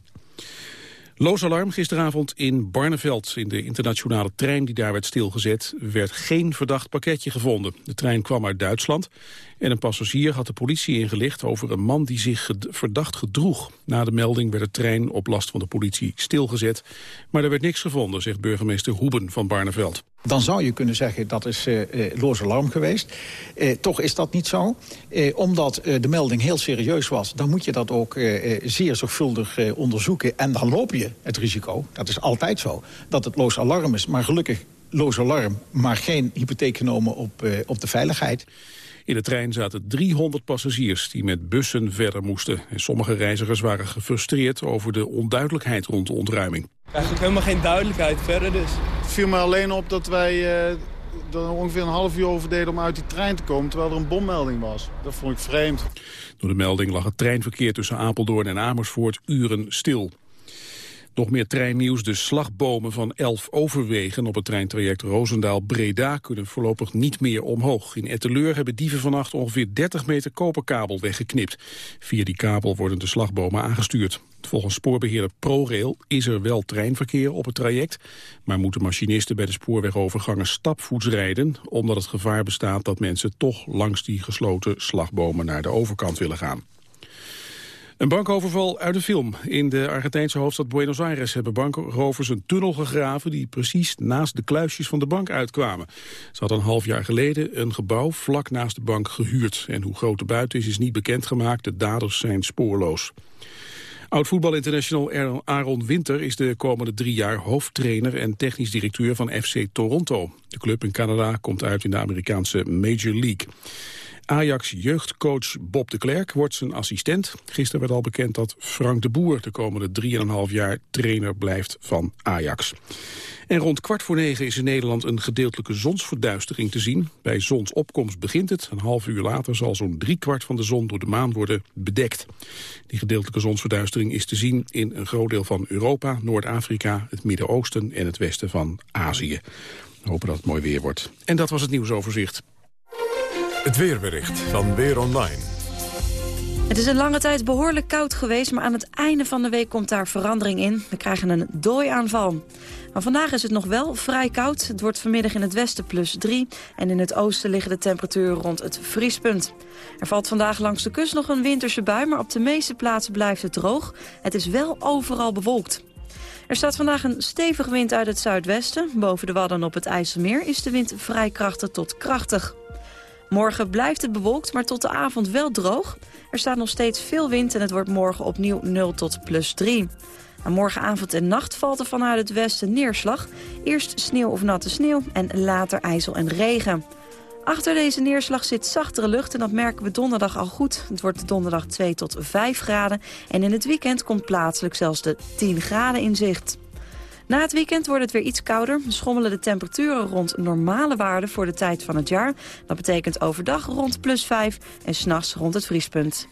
Loos alarm gisteravond in Barneveld. In de internationale trein die daar werd stilgezet... werd geen verdacht pakketje gevonden. De trein kwam uit Duitsland en een passagier had de politie ingelicht over een man die zich verdacht gedroeg. Na de melding werd de trein op last van de politie stilgezet. Maar er werd niks gevonden, zegt burgemeester Hoeben van Barneveld. Dan zou je kunnen zeggen dat is uh, loos alarm geweest. Uh, toch is dat niet zo. Omdat de melding heel serieus was, dan moet je dat ook zeer zorgvuldig onderzoeken. En dan loop je het risico, dat is altijd zo, dat het loos alarm is. Maar gelukkig loos alarm, maar geen hypotheek genomen op, op de veiligheid. In de trein zaten 300 passagiers die met bussen verder moesten. En sommige reizigers waren gefrustreerd over de onduidelijkheid rond de ontruiming. Eigenlijk helemaal geen duidelijkheid verder dus. Het viel me alleen op dat wij uh, er ongeveer een half uur over deden om uit die trein te komen... terwijl er een bommelding was. Dat vond ik vreemd. Door de melding lag het treinverkeer tussen Apeldoorn en Amersfoort uren stil. Nog meer treinnieuws. De slagbomen van elf overwegen op het treintraject Roosendaal-Breda kunnen voorlopig niet meer omhoog. In Etteleur hebben dieven vannacht ongeveer 30 meter koperkabel weggeknipt. Via die kabel worden de slagbomen aangestuurd. Volgens spoorbeheerder ProRail is er wel treinverkeer op het traject, maar moeten machinisten bij de spoorwegovergangen stapvoets rijden, omdat het gevaar bestaat dat mensen toch langs die gesloten slagbomen naar de overkant willen gaan. Een bankoverval uit de film. In de Argentijnse hoofdstad Buenos Aires hebben bankrovers een tunnel gegraven die precies naast de kluisjes van de bank uitkwamen. Ze hadden een half jaar geleden een gebouw vlak naast de bank gehuurd. En hoe groot de buiten is, is niet bekendgemaakt. De daders zijn spoorloos. Oud-voetbalinternational Aaron Winter is de komende drie jaar hoofdtrainer en technisch directeur van FC Toronto. De club in Canada komt uit in de Amerikaanse Major League. Ajax-jeugdcoach Bob de Klerk wordt zijn assistent. Gisteren werd al bekend dat Frank de Boer de komende 3,5 jaar trainer blijft van Ajax. En rond kwart voor negen is in Nederland een gedeeltelijke zonsverduistering te zien. Bij zonsopkomst begint het. Een half uur later zal zo'n driekwart van de zon door de maan worden bedekt. Die gedeeltelijke zonsverduistering is te zien in een groot deel van Europa, Noord-Afrika, het Midden-Oosten en het westen van Azië. We hopen dat het mooi weer wordt. En dat was het nieuwsoverzicht. Het weerbericht van Weer Online. Het is een lange tijd behoorlijk koud geweest, maar aan het einde van de week komt daar verandering in. We krijgen een dooiaanval. Maar vandaag is het nog wel vrij koud. Het wordt vanmiddag in het westen plus 3 en in het oosten liggen de temperaturen rond het vriespunt. Er valt vandaag langs de kust nog een winterse bui, maar op de meeste plaatsen blijft het droog. Het is wel overal bewolkt. Er staat vandaag een stevige wind uit het zuidwesten. Boven de Wadden op het IJsselmeer is de wind vrij krachtig tot krachtig. Morgen blijft het bewolkt, maar tot de avond wel droog. Er staat nog steeds veel wind en het wordt morgen opnieuw 0 tot plus 3. morgenavond en nacht valt er vanuit het westen neerslag. Eerst sneeuw of natte sneeuw en later ijzel en regen. Achter deze neerslag zit zachtere lucht en dat merken we donderdag al goed. Het wordt donderdag 2 tot 5 graden en in het weekend komt plaatselijk zelfs de 10 graden in zicht. Na het weekend wordt het weer iets kouder. Schommelen de temperaturen rond normale waarden voor de tijd van het jaar. Dat betekent overdag rond plus 5 en s'nachts rond het vriespunt.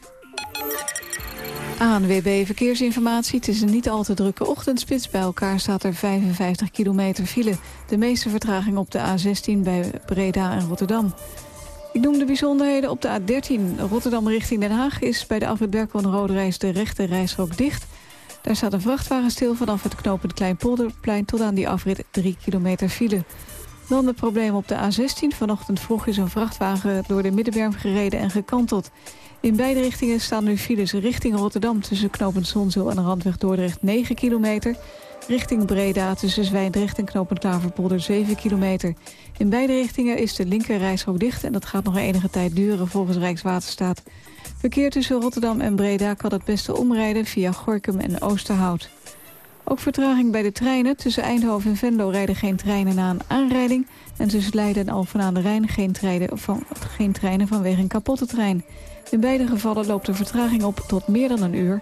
ANWB Verkeersinformatie. Het is een niet al te drukke ochtendspits. Bij elkaar staat er 55 kilometer file. De meeste vertraging op de A16 bij Breda en Rotterdam. Ik noem de bijzonderheden op de A13. Rotterdam richting Den Haag is bij de afrit Berkel Rode Reis de rechte reisrook dicht. Daar staat een vrachtwagen stil vanaf het knooppunt Kleinpolderplein tot aan die afrit 3 kilometer file. Dan het probleem op de A16. Vanochtend vroeg is een vrachtwagen door de Middenberm gereden en gekanteld. In beide richtingen staan nu files richting Rotterdam... tussen knooppunt Zonzeel en de Randweg Dordrecht 9 kilometer. Richting Breda tussen Zwijndrecht en knooppunt Klaverpolder 7 kilometer. In beide richtingen is de linker dicht... en dat gaat nog enige tijd duren volgens Rijkswaterstaat. Verkeer tussen Rotterdam en Breda kan het beste omrijden... via Gorkum en Oosterhout. Ook vertraging bij de treinen. Tussen Eindhoven en Venlo rijden geen treinen na een aanrijding... en tussen Leiden en Alphen aan de Rijn geen, treinen, geen treinen vanwege een kapotte trein... In beide gevallen loopt de vertraging op tot meer dan een uur.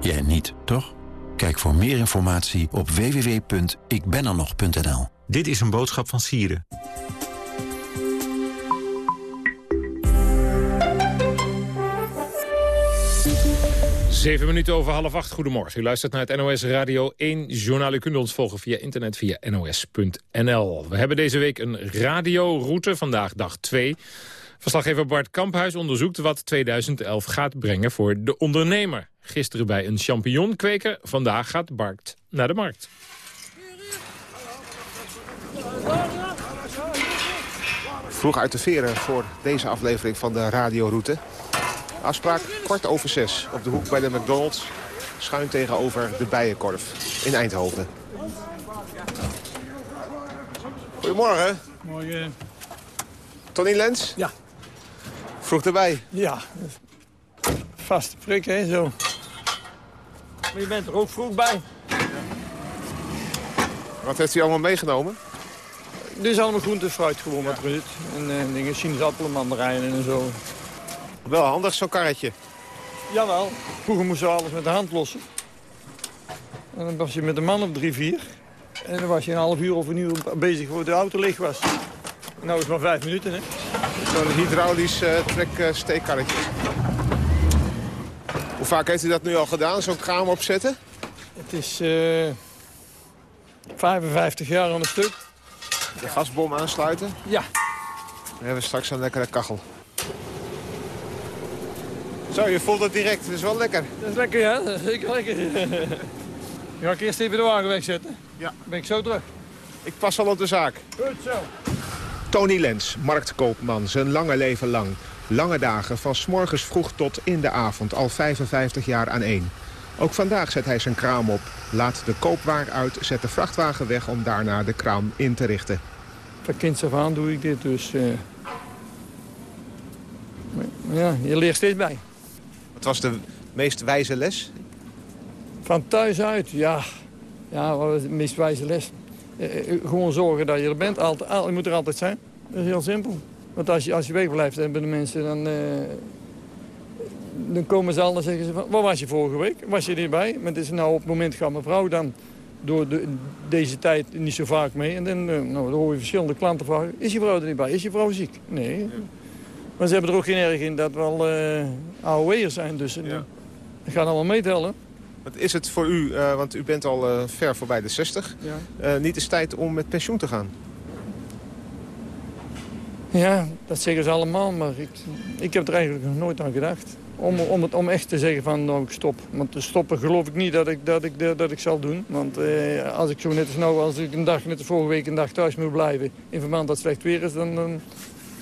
Jij niet, toch? Kijk voor meer informatie op www.ikbenernog.nl. Dit is een boodschap van Sieren. Zeven minuten over half acht. Goedemorgen. U luistert naar het NOS Radio 1 journaal. U kunt ons volgen via internet via nos.nl. We hebben deze week een radioroute, vandaag dag 2. Verslaggever Bart Kamphuis onderzoekt wat 2011 gaat brengen voor de ondernemer. Gisteren bij een champignonkweker, vandaag gaat Bart naar de markt. Vroeg uit de veren voor deze aflevering van de radioroute. Afspraak kwart over zes op de hoek bij de McDonald's. Schuin tegenover de Bijenkorf in Eindhoven. Goedemorgen. Morgen. Tony Lens? Ja. Vroeg erbij? Ja. Vaste prik, hè, zo. Maar je bent er ook vroeg bij. Wat heeft u allemaal meegenomen? Dit is allemaal groente en fruit gewoon wat zit. En uh, dingen, sinaasappelen, mandarijnen en zo. Wel handig, zo'n karretje. Jawel. Vroeger moesten we alles met de hand lossen. En dan was je met een man op drie, vier. En dan was je een half uur of een uur bezig voor de auto leeg was. Nou is het maar vijf minuten, hè. Zo'n hydraulisch uh, trek-steekkarretje. Hoe vaak heeft u dat nu al gedaan, zo'n kraam opzetten? Het is uh, 55 jaar aan een stuk. De gasbom aansluiten? Ja. Dan hebben we straks een lekkere kachel. Zo, je voelt het direct. Dat is wel lekker. Dat is lekker, ja. Dat is zeker lekker. Ga ik eerst even de wagen wegzetten? Ja. Dan ben ik zo terug. Ik pas al op de zaak. Goed zo. Tony Lens, marktkoopman, zijn lange leven lang. Lange dagen, van s morgens vroeg tot in de avond, al 55 jaar aan één. Ook vandaag zet hij zijn kraam op, laat de koopwaar uit, zet de vrachtwagen weg om daarna de kraam in te richten. Van kinds af aan doe ik dit, dus... Uh... Maar ja, je leert steeds bij. Wat was de meest wijze les? Van thuis uit, ja. Ja, wat was de meest wijze les? Eh, eh, gewoon zorgen dat je er bent. Altijd, al, je moet er altijd zijn. Dat is heel simpel. Want als je, als je wegblijft en bij de mensen, dan, uh, dan komen ze al en zeggen ze van, waar was je vorige week? Was je erbij? Maar het is nou op het moment gaat mevrouw dan door de, deze tijd niet zo vaak mee. En dan, uh, nou, dan hoor je verschillende klanten vragen, is je vrouw er niet bij? Is je vrouw ziek? Nee. Maar ze hebben er ook geen erg in dat we al uh, AOW'ers zijn. Dus dat gaat allemaal meetellen. Wat is het voor u, uh, want u bent al ver voorbij de 60, ja. niet eens tijd om met pensioen te gaan? Ja, dat zeggen ze allemaal, maar ik, ik heb er eigenlijk nog nooit aan gedacht. Om, om, het, om echt te zeggen van nou ik stop. Want te stoppen geloof ik niet dat ik, dat ik, dat ik zal doen. Want eh, als ik zo net als nou, als ik een dag, net als vorige week een dag thuis moet blijven... in verband dat het slecht weer is, dan, dan,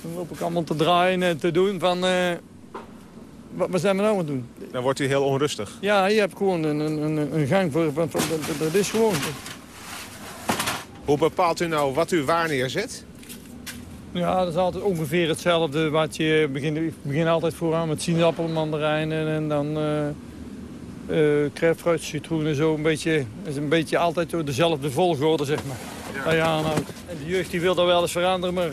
dan loop ik allemaal te draaien en te doen van... Eh, wat, wat zijn we nou aan het doen? Dan wordt u heel onrustig. Ja, je hebt gewoon een, een, een gang voor... voor dat, dat is gewoon... Hoe bepaalt u nou wat u waar neerzet? Ja, dat is altijd ongeveer hetzelfde. Wat je begint, ik begin altijd vooraan met sinaasappel, mandarijnen en dan uh, uh, crèpefruit, citroen en zo. Een beetje, is een beetje altijd door dezelfde volgorde, zeg maar. Ja. nou, en de jeugd die wil dat wel eens veranderen, maar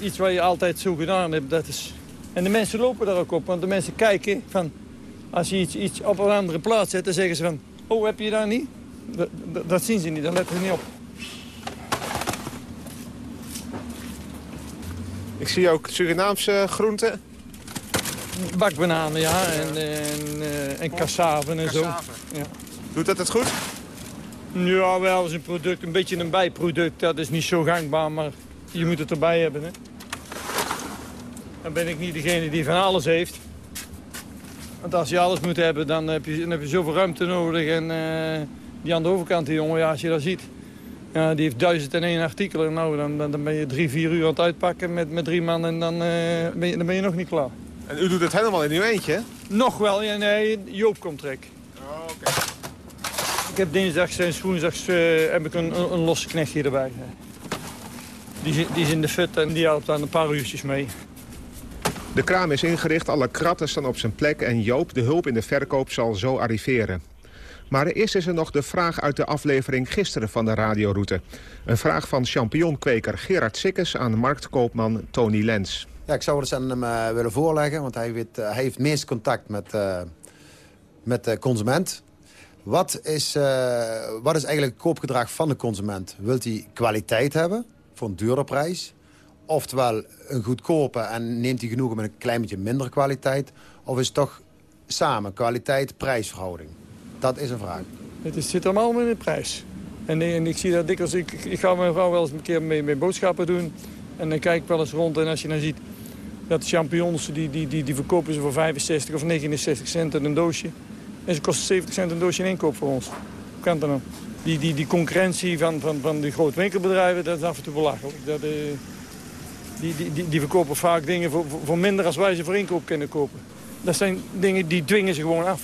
iets wat je altijd zo gedaan hebt, dat is... En de mensen lopen daar ook op, want de mensen kijken van... Als je iets, iets op een andere plaats zet, dan zeggen ze van... Oh, heb je daar niet? Dat, dat, dat zien ze niet, dan letten ze niet op. Ik zie ook Surinaamse groenten. Bakbananen, ja. En, en, uh, en cassaven en zo. Ja. Doet dat het goed? Ja, wel is een product, een beetje een bijproduct. Dat is niet zo gangbaar, maar je moet het erbij hebben. Hè. Dan ben ik niet degene die van alles heeft. Want als je alles moet hebben, dan heb je, dan heb je zoveel ruimte nodig. En uh, die aan de overkant, die jongen, ja, als je dat ziet... Ja, die heeft duizend en één artikelen. Nou, dan, dan ben je drie, vier uur aan het uitpakken met, met drie man en dan, uh, ben je, dan ben je nog niet klaar. En u doet het helemaal in uw eentje, hè? Nog wel, ja, nee, Joop komt trek. Oh, oké. Ik heb dinsdags en woensdags uh, heb ik een, een, een losse knechtje erbij. Die, die is in de fut en die helpt aan een paar uurtjes mee. De kraam is ingericht, alle kratten staan op zijn plek... en Joop, de hulp in de verkoop, zal zo arriveren. Maar eerst is er nog de vraag uit de aflevering gisteren van de radioroute. Een vraag van champignonkweker Gerard Sikkes aan marktkoopman Tony Lens. Ja, ik zou het eens aan hem uh, willen voorleggen, want hij, weet, uh, hij heeft meest contact met, uh, met de consument. Wat is, wat is eigenlijk het koopgedrag van de consument? Wilt hij kwaliteit hebben voor een dure prijs? Oftewel een goedkope en neemt hij genoegen met een klein beetje minder kwaliteit? Of is het toch samen kwaliteit-prijsverhouding? Dat is een vraag. Het is, zit allemaal in de prijs. En, en, ik zie dat dikwijls, ik, ik ga mijn vrouw wel eens een keer mee, boodschappen doen. En dan kijk ik wel eens rond en als je dan ziet dat de champignons, die, die, die, die verkopen ze voor 65 of 69 cent een doosje. En ze kosten 70 cent een doosje in inkoop voor ons. Hoe kan dat dan? Die, die, die concurrentie van, van, van die grote winkelbedrijven, dat is af en toe belachelijk. Dat, uh, die, die, die, die verkopen vaak dingen voor, voor minder als wij ze voor inkoop kunnen kopen. Dat zijn dingen die dwingen ze gewoon af.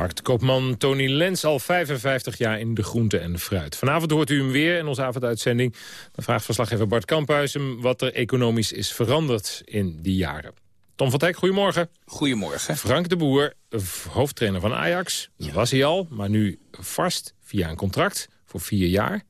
Marktkoopman Tony Lens al 55 jaar in de groente en fruit. Vanavond hoort u hem weer in onze avonduitzending. Dan vraagt verslaggever Bart Kamphuis hem wat er economisch is veranderd in die jaren. Tom van Teck, goedemorgen. Goedemorgen. Frank de Boer, hoofdtrainer van Ajax. Dat was hij al, maar nu vast via een contract voor vier jaar.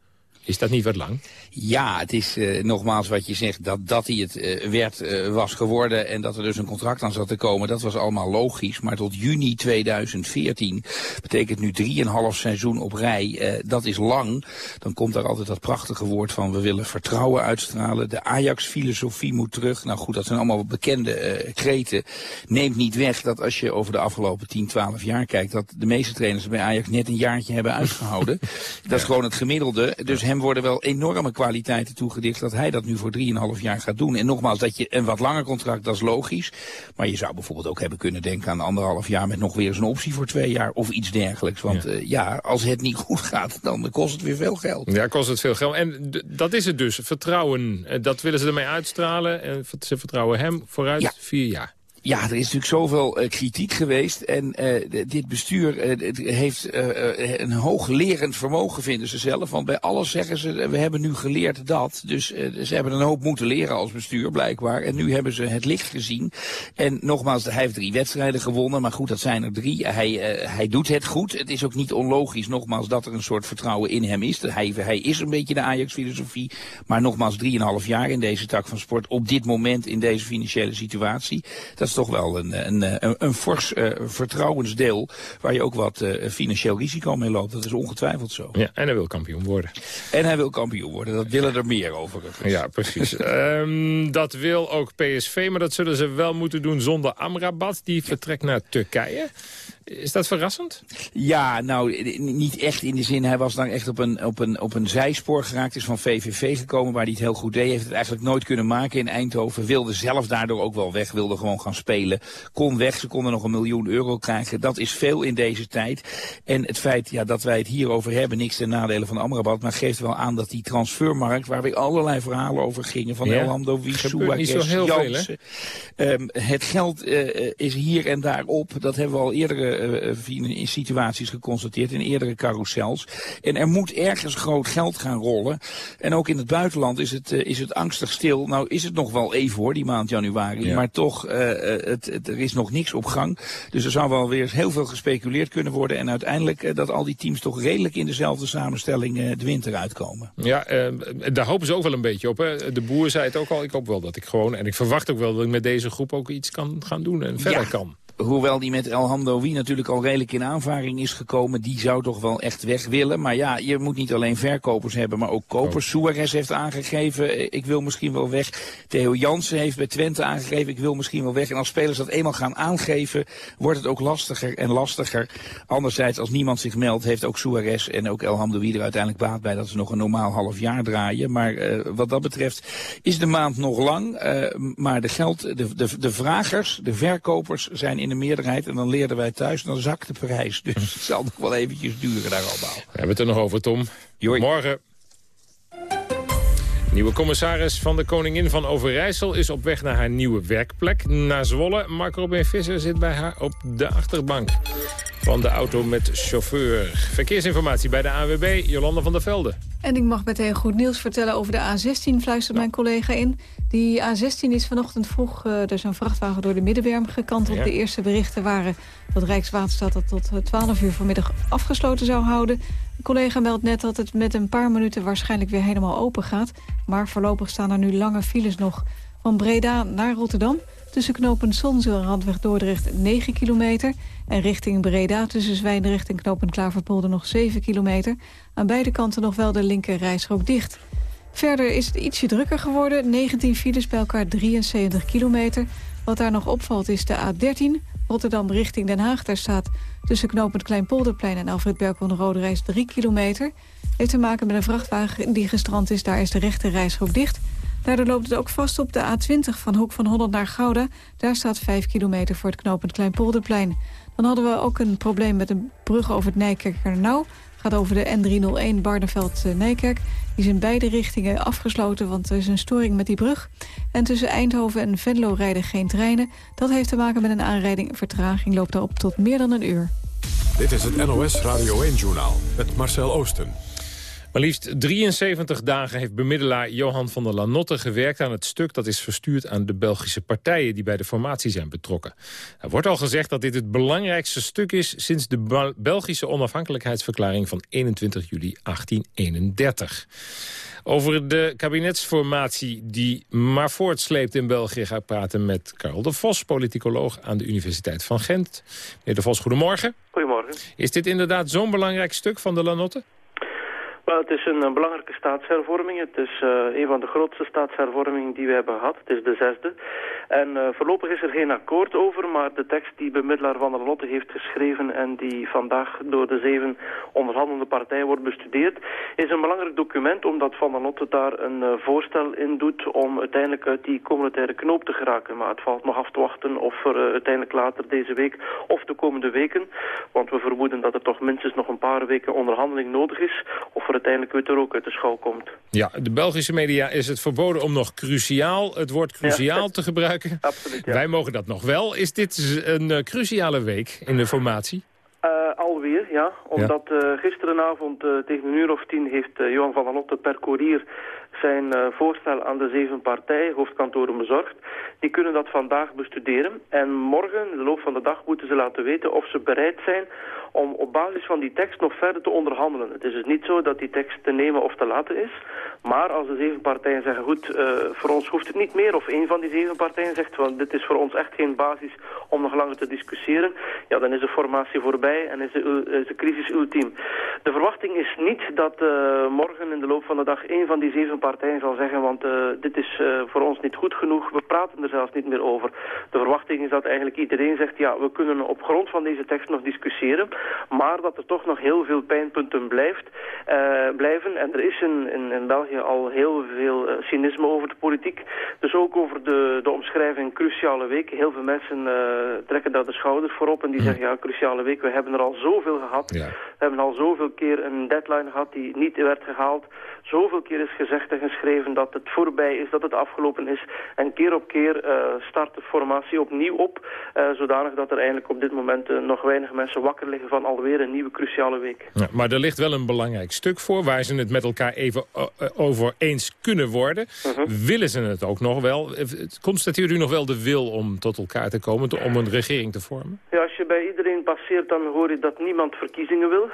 Is dat niet wat lang? Ja, het is uh, nogmaals wat je zegt, dat, dat hij het uh, werd, uh, was geworden en dat er dus een contract aan zat te komen, dat was allemaal logisch. Maar tot juni 2014 betekent nu drieënhalf seizoen op rij, dat is lang. Dan komt daar altijd dat prachtige woord van, we willen vertrouwen uitstralen. De Ajax-filosofie moet terug. Nou goed, dat zijn allemaal bekende kreten. Neemt niet weg dat als je over de afgelopen 10, 12 jaar kijkt, dat de meeste trainers bij Ajax net een jaartje hebben uitgehouden. dat is gewoon het gemiddelde. Dus hem worden wel enorme kwaliteiten toegedicht dat hij dat nu voor 3,5 jaar gaat doen. En nogmaals, dat je een wat langer contract, dat is logisch. Maar je zou bijvoorbeeld ook hebben kunnen denken aan anderhalf jaar met nog weer eens een optie voor twee jaar of iets dergelijks. Want ja, uh, ja als het niet goed gaat, dan kost het weer veel geld. Ja, kost het veel geld. En dat is het dus, vertrouwen. Dat willen ze ermee uitstralen. En ze vertrouwen hem vooruit ja. vier jaar. Ja, er is natuurlijk zoveel uh, kritiek geweest. En uh, dit bestuur uh, heeft een hoog lerend vermogen, vinden ze zelf. Want bij alles zeggen ze, we hebben nu geleerd dat. Dus ze hebben een hoop moeten leren als bestuur, blijkbaar. En nu hebben ze het licht gezien. En nogmaals, hij heeft drie wedstrijden gewonnen. Maar goed, dat zijn er drie. Hij, hij doet het goed. Het is ook niet onlogisch, nogmaals, dat er een soort vertrouwen in hem is. Hij, hij is een beetje de Ajax-filosofie. Maar nogmaals, drieënhalf jaar in deze tak van sport. Op dit moment, in deze financiële situatie. Dat is toch wel een, een, een, een fors uh, vertrouwensdeel... waar je ook wat uh, financieel risico mee loopt. Dat is ongetwijfeld zo. Ja, en hij wil kampioen worden. En hij wil kampioen worden. Dat willen er meer overigens. Ja, precies. um, dat wil ook PSV, maar dat zullen ze wel moeten doen zonder Amrabat. Die vertrekt naar Turkije. Is dat verrassend? Ja, nou, niet echt in de zin. Hij was dan echt op een, op een, op een zijspoor geraakt. Is van VVV gekomen, waar hij het heel goed deed. Heeft het eigenlijk nooit kunnen maken in Eindhoven. Wilde zelf daardoor ook wel weg. Wilde gewoon gaan spelen. Kon weg. Ze konden nog een miljoen euro krijgen. Dat is veel in deze tijd. En het feit ja, dat wij het hierover hebben, niks ten nadele van Amrabat. Maar geeft wel aan dat die transfermarkt, waar weer allerlei verhalen over gingen. Van ja, Elhando, Wissoua, Jansen. Um, het geld uh, is hier en daar op. Dat hebben we al eerder uh, in situaties geconstateerd, in eerdere carousels. En er moet ergens groot geld gaan rollen. En ook in het buitenland is het, uh, is het angstig stil. Nou is het nog wel even hoor, die maand januari. Ja. Maar toch, uh, het, het, er is nog niks op gang. Dus er zou wel weer heel veel gespeculeerd kunnen worden. En uiteindelijk dat al die teams toch redelijk in dezelfde samenstelling de winter uitkomen. Ja, daar hopen ze ook wel een beetje op. Hè? De boer zei het ook al. Ik hoop wel dat ik gewoon, en ik verwacht ook wel dat ik met deze groep ook iets kan gaan doen en verder ja. kan hoewel die met El Hamdoui natuurlijk al redelijk in aanvaring is gekomen, die zou toch wel echt weg willen. Maar ja, je moet niet alleen verkopers hebben, maar ook kopers. Oh. Suarez heeft aangegeven, ik wil misschien wel weg. Theo Jansen heeft bij Twente aangegeven, ik wil misschien wel weg. En als spelers dat eenmaal gaan aangeven, wordt het ook lastiger en lastiger. Anderzijds, als niemand zich meldt, heeft ook Suarez en ook El Hamdoui er uiteindelijk baat bij dat ze nog een normaal half jaar draaien. Maar uh, wat dat betreft is de maand nog lang. Uh, maar de geld, de, de, de vragers, de verkopers zijn in de meerderheid. En dan leerden wij thuis, dan zakt de prijs. Dus het zal nog wel eventjes duren daar allemaal. We hebben het er nog over, Tom. Joi. Morgen. Nieuwe commissaris van de Koningin van Overijssel is op weg naar haar nieuwe werkplek. Naar Zwolle. Marco Robin Visser zit bij haar op de achterbank van de auto met chauffeur. Verkeersinformatie bij de ANWB, Jolanda van der Velde. En ik mag meteen goed nieuws vertellen over de A16, fluistert mijn collega in. Die A16 is vanochtend vroeg, uh, er is een vrachtwagen door de middenberm gekanteld. Ja. De eerste berichten waren dat Rijkswaterstaat dat tot 12 uur vanmiddag afgesloten zou houden. De collega meldt net dat het met een paar minuten waarschijnlijk weer helemaal open gaat. Maar voorlopig staan er nu lange files nog. Van Breda naar Rotterdam tussen knooppunt Zonzeel en Randweg Dordrecht 9 kilometer... en richting Breda tussen Zwijndrecht en knooppunt Klaverpolder nog 7 kilometer. Aan beide kanten nog wel de linker rijstrook dicht. Verder is het ietsje drukker geworden. 19 files bij elkaar 73 kilometer. Wat daar nog opvalt is de A13. Rotterdam richting Den Haag. Daar staat tussen knooppunt Kleinpolderplein en Alfred Berkel de Rode Reis 3 kilometer. Heeft te maken met een vrachtwagen die gestrand is. Daar is de rechter reishoek dicht. Daardoor loopt het ook vast op de A20 van Hoek van Holland naar Gouda. Daar staat 5 kilometer voor het knooppunt Kleinpolderplein. Dan hadden we ook een probleem met een brug over het Nijkerkernauw gaat over de N301 Barneveld-Nijkerk. Die is in beide richtingen afgesloten, want er is een storing met die brug. En tussen Eindhoven en Venlo rijden geen treinen. Dat heeft te maken met een aanrijding. Vertraging loopt daarop tot meer dan een uur. Dit is het NOS Radio 1-journaal met Marcel Oosten. Maar liefst 73 dagen heeft bemiddelaar Johan van der Lanotte gewerkt aan het stuk dat is verstuurd aan de Belgische partijen die bij de formatie zijn betrokken. Er wordt al gezegd dat dit het belangrijkste stuk is sinds de Belgische onafhankelijkheidsverklaring van 21 juli 1831. Over de kabinetsformatie die maar voortsleept in België... ga ik praten met Karel de Vos, politicoloog aan de Universiteit van Gent. Meneer de Vos, goedemorgen. Goedemorgen. Is dit inderdaad zo'n belangrijk stuk van de Lanotte? Het is een, belangrijke staatshervorming. Het is uh, een van de grootste staatshervormingen die we hebben gehad. Het is de zesde. En uh, voorlopig is er geen akkoord over, maar de tekst die bemiddelaar van der Lotte heeft geschreven en die vandaag door de zeven onderhandelende partijen wordt bestudeerd, is een belangrijk document omdat Van der Lotte daar een uh, voorstel in doet om uiteindelijk uit die communautaire knoop te geraken. Maar het valt nog af te wachten of er uiteindelijk later deze week of de komende weken, want we vermoeden dat er toch minstens nog een paar weken onderhandeling nodig is, of uiteindelijk weer er ook uit de school komt. Ja, de Belgische media is het verboden om nog cruciaal, het woord cruciaal ja. te gebruiken. Absoluut, ja. Wij mogen dat nog wel. Is dit een uh, cruciale week in de formatie? Uh, alweer, ja. Omdat uh, gisterenavond uh, tegen een uur of tien heeft Johan van der Lotte per koerier zijn voorstel aan de zeven partijen, hoofdkantoren bezorgd. Die kunnen dat vandaag bestuderen. En morgen, in de loop van de dag, moeten ze laten weten of ze bereid zijn om op basis van die tekst nog verder te onderhandelen. Het is dus niet zo dat die tekst te nemen of te laten is. Maar als de zeven partijen zeggen, goed, uh, voor ons hoeft het niet meer... of een van die zeven partijen zegt, want dit is voor ons echt geen basis om nog langer te discussiëren... ja, dan is de formatie voorbij en is de, de crisis ultiem. De verwachting is niet dat uh, morgen in de loop van de dag... een van die zeven partijen zal zeggen, want uh, dit is uh, voor ons niet goed genoeg, we praten er zelfs niet meer over. De verwachting is dat eigenlijk iedereen zegt, ja, we kunnen op grond van deze tekst nog discussiëren, maar dat er toch nog heel veel pijnpunten blijft, uh, blijven. En er is in, in, in België al heel veel cynisme over de politiek, dus ook over de, de omschrijving cruciale week. Heel veel mensen trekken daar de schouders voor op en die zeggen, ja, cruciale week, we hebben er al zoveel gehad. Ja. We hebben al zoveel keer een deadline gehad die niet werd gehaald. Zoveel keer is gezegd geschreven dat het voorbij is, dat het afgelopen is. En keer op keer uh, start de formatie opnieuw op. Uh, zodanig dat er eigenlijk op dit moment uh, nog weinig mensen wakker liggen van alweer een nieuwe cruciale week. Ja, maar er ligt wel een belangrijk stuk voor waar ze het met elkaar even over eens kunnen worden. -huh. Willen ze het ook nog wel? Constateert u nog wel de wil om tot elkaar te komen, om een regering te vormen? Ja, als je bij iedereen passeert, dan hoor je dat niemand verkiezingen wil.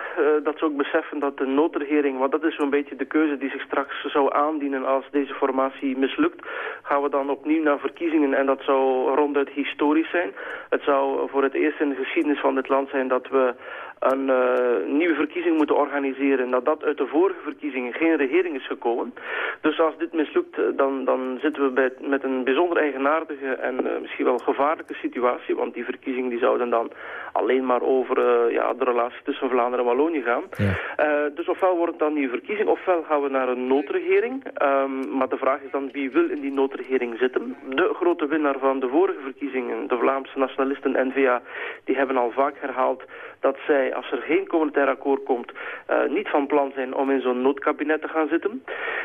dat ze ook beseffen dat de noodregering, want dat is zo'n beetje de keuze die zich straks zou aandienen als deze formatie mislukt, gaan we dan opnieuw naar verkiezingen en dat zou ronduit historisch zijn. Het zou voor het eerst in de geschiedenis van dit land zijn dat we een uh, nieuwe verkiezing moeten organiseren. Dat dat uit de vorige verkiezingen geen regering is gekomen. Dus als dit mislukt, dan, dan zitten we bij, met een bijzonder eigenaardige en uh, misschien wel gevaarlijke situatie. Want die verkiezingen die zouden dan alleen maar over uh, ja, de relatie tussen Vlaanderen en Wallonië gaan. Ja. dus ofwel wordt het dan een nieuwe verkiezing, ofwel gaan we naar een noodregering. Um, maar de vraag is dan wie wil in die noodregering zitten. De grote winnaar van de vorige verkiezingen, de Vlaamse nationalisten N-VA, die hebben al vaak herhaald dat zij, als er geen communautair akkoord komt, uh, niet van plan zijn om in zo'n noodkabinet te gaan zitten.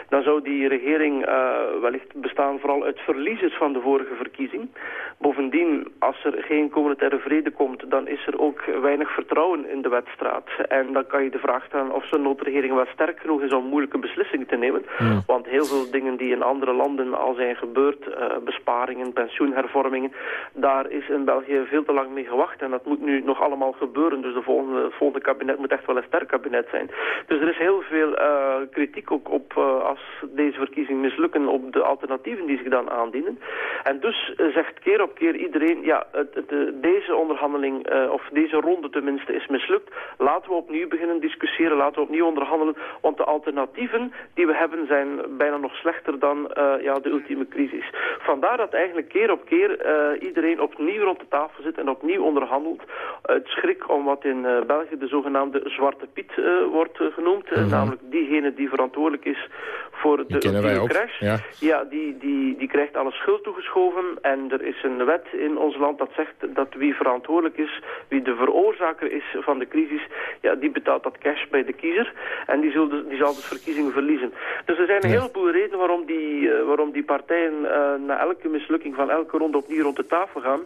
Dan zou die regering uh, wellicht bestaan vooral uit verliezers van de vorige verkiezing. Bovendien, als er geen communautaire vrede komt, dan is er ook weinig vertrouwen in de wetstraat. En dan kan je de vraag stellen of zo'n noodregering wel sterk genoeg is om moeilijke beslissingen te nemen. Want heel veel dingen die in andere landen al zijn gebeurd, uh, besparingen, pensioenhervormingen, daar is in België veel te lang mee gewacht. En dat moet nu nog allemaal gebeuren. Dus de volgende, volgende kabinet moet echt wel een sterk kabinet zijn. Dus er is heel veel uh, kritiek ook op uh, als deze verkiezingen mislukken op de alternatieven die zich dan aandienen. En dus zegt keer op keer iedereen, ja, het, het, deze onderhandeling, of deze ronde tenminste, is mislukt. Laten we opnieuw beginnen discussiëren, laten we opnieuw onderhandelen, want de alternatieven die we hebben zijn bijna nog slechter dan ja, de ultieme crisis. Vandaar dat eigenlijk keer op keer iedereen opnieuw rond de tafel zit en opnieuw onderhandelt. Het schrik om wat in België de zogenaamde Zwarte Piet uh, wordt uh, genoemd. -huh. namelijk diegene die verantwoordelijk is voor de crash. Ja, ja die, die, die krijgt alle schuld toegeschoven. En er is een wet in ons land dat zegt dat wie verantwoordelijk is, wie de veroorzaker is van de crisis, ja, die betaalt dat cash bij de kiezer. En die, zullen, die zal dus verkiezingen verliezen. Dus er zijn een ja. heleboel redenen waarom die, waarom die partijen na elke mislukking van elke ronde opnieuw rond de tafel gaan.